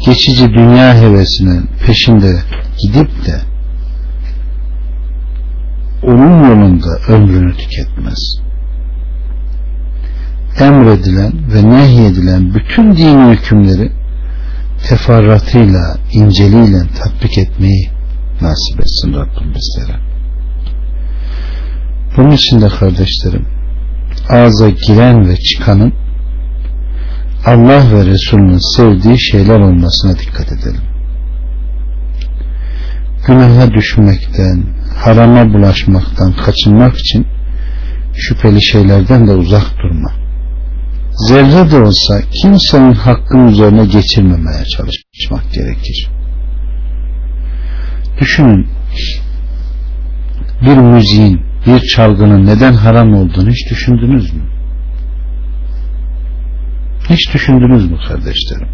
Geçici dünya hevesinin peşinde gidip de onun yolunda ömrünü tüketmez. Emredilen ve nehyedilen bütün dini hükümleri teferratıyla, inceliyle tatbik etmeyi nasip etsin Rabbim bizlere. Bunun için de kardeşlerim ağza giren ve çıkanın Allah ve Resulünün sevdiği şeyler olmasına dikkat edelim. Günaha düşmekten, harama bulaşmaktan kaçınmak için şüpheli şeylerden de uzak durma. Zerre de olsa kimsenin hakkın üzerine geçirmemeye çalışmak gerekir. Düşünün bir müziğin, bir çalgının neden haram olduğunu hiç düşündünüz mü? Hiç düşündünüz mü kardeşlerim?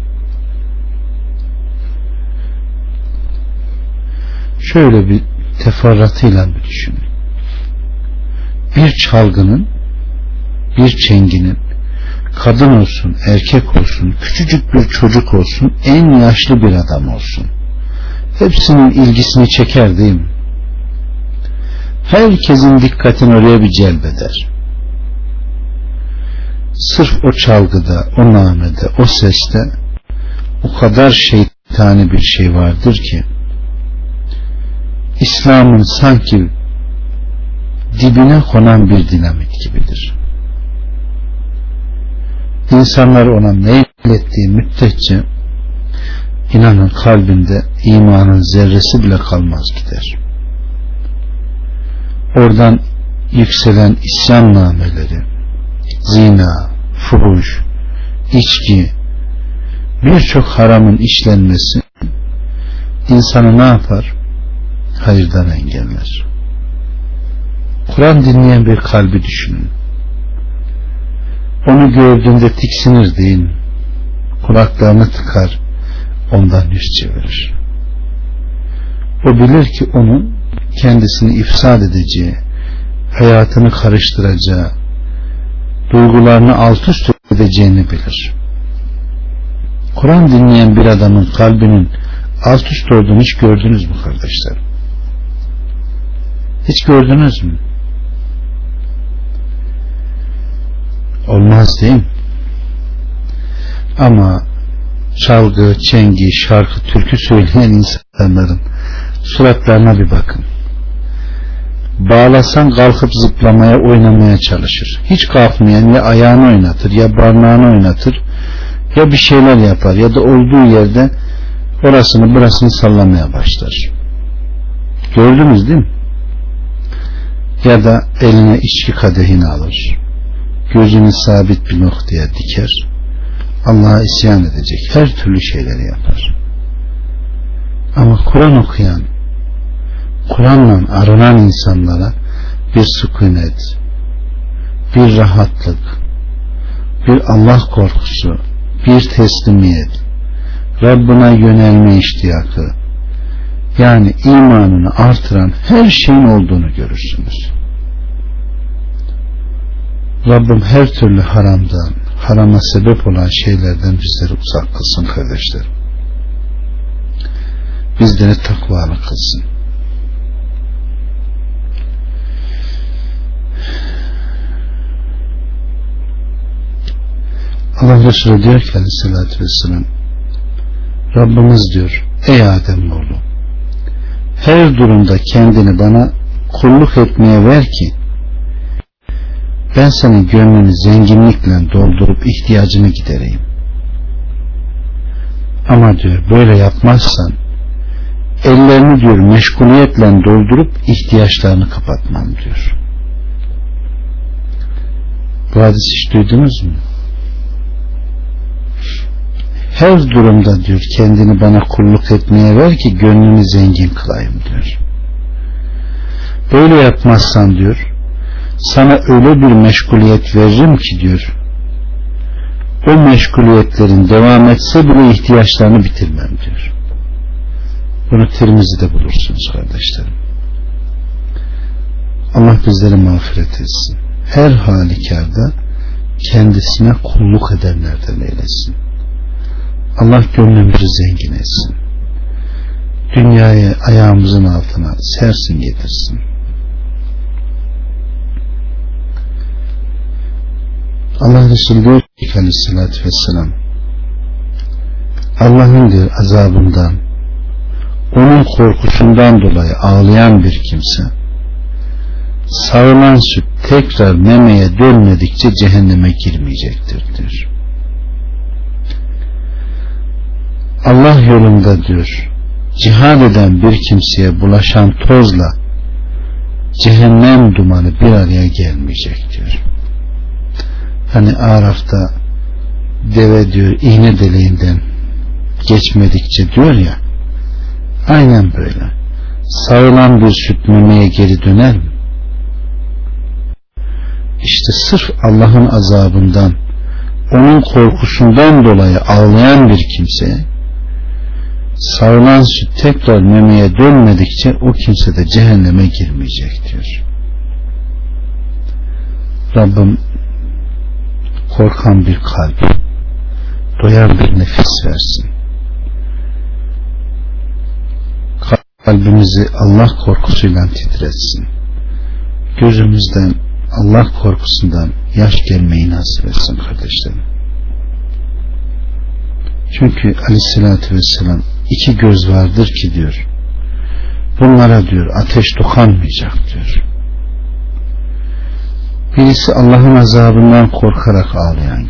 Şöyle bir teferratıyla bir düşünün. Bir çalgının, bir çenginin kadın olsun, erkek olsun, küçücük bir çocuk olsun, en yaşlı bir adam olsun. Hepsinin ilgisini çeker değil mi? Herkesin dikkatini oraya bir celbeder. Sırf o çalgıda, o namede, o seste o kadar şeytani bir şey vardır ki İslam'ın sanki dibine konan bir dinamit gibidir. İnsanlar ona meylettiği müddetçe inanın kalbinde imanın zerresi bile kalmaz gider. Oradan yükselen isyan nameleri, zina, fuhuş, içki, birçok haramın işlenmesi insanı ne yapar? Hayırdan engeller. Kur'an dinleyen bir kalbi düşünün. Onu gördüğünde tiksinir değil mi? Kulaklarını tıkar, ondan yüz çevirir. O bilir ki onun kendisini ifsad edeceği, hayatını karıştıracağı, duygularını alt üst edeceğini bilir. Kur'an dinleyen bir adamın kalbinin alt üst olduğunu hiç gördünüz mü kardeşler? Hiç gördünüz mü? Olmaz değil mi? Ama çalgı, çengi, şarkı, türkü söyleyen insanların suratlarına bir bakın. Bağlasan kalkıp zıplamaya, oynamaya çalışır. Hiç kalkmayan ya ayağını oynatır, ya barnağını oynatır, ya bir şeyler yapar, ya da olduğu yerde orasını burasını sallamaya başlar. Gördünüz değil mi? Ya da eline içki kadehini alır. Gözünü sabit bir noktaya diker Allah'a isyan edecek her türlü şeyleri yapar. Ama Kur'an okuyan, Kur'an'la aranan insanlara bir sükunet, bir rahatlık, bir Allah korkusu, bir teslimiyet, Rabbına yönelme iştiyakı yani imanını artıran her şeyin olduğunu görürsünüz. Rabbim her türlü haramdan, harama sebep olan şeylerden bizleri uzak kılsın kardeşlerim. Bizleri takvalı kılsın. Allah Resulü diyor ki aleyhissalatü vesselam Rabbimiz diyor ey Adem oğlu her durumda kendini bana kulluk etmeye ver ki ben senin gönlünü zenginlikle doldurup ihtiyacını gidereyim. Ama diyor böyle yapmazsan ellerini diyor meşguliyetle doldurup ihtiyaçlarını kapatmam diyor. Bu hadisi hiç duydunuz mu? Her durumda diyor kendini bana kulluk etmeye ver ki gönlünü zengin kılayım diyor. Böyle yapmazsan diyor sana öyle bir meşguliyet veririm ki diyor o meşguliyetlerin devam etse bile ihtiyaçlarını bitirmem diyor. Bunu Tirmizi'de bulursunuz kardeşlerim. Allah bizleri mağfiret etsin. Her halükarda kendisine kulluk edenlerden eylesin. Allah gönlümüzü zengin etsin. Dünyayı ayağımızın altına sersin getirsin. Allah Resulü diyor ki aleyhissalatü vesselam Allah'ın diyor azabından onun korkusundan dolayı ağlayan bir kimse sağılan süt tekrar memeye dönmedikçe cehenneme girmeyecektir diyor. Allah yolunda diyor cihad eden bir kimseye bulaşan tozla cehennem dumanı bir araya gelmeyecek diyor. Hani Araf'ta deve diyor iğne deliğinden geçmedikçe diyor ya aynen böyle sağılan bir süt memeye geri döner mi? İşte sırf Allah'ın azabından onun korkusundan dolayı ağlayan bir kimse sağılan süt tekrar memeye dönmedikçe o kimse de cehenneme girmeyecek diyor. Rabbim korkan bir kalp, doyan bir nefis versin. Kalbimizi Allah korkusuyla titretsin. Gözümüzden Allah korkusundan yaş gelmeyi nasip etsin kardeşlerim. Çünkü aleyhissalatü vesselam iki göz vardır ki diyor bunlara diyor ateş dokanmayacak diyor. Birisi Allah'ın azabından korkarak ağlayan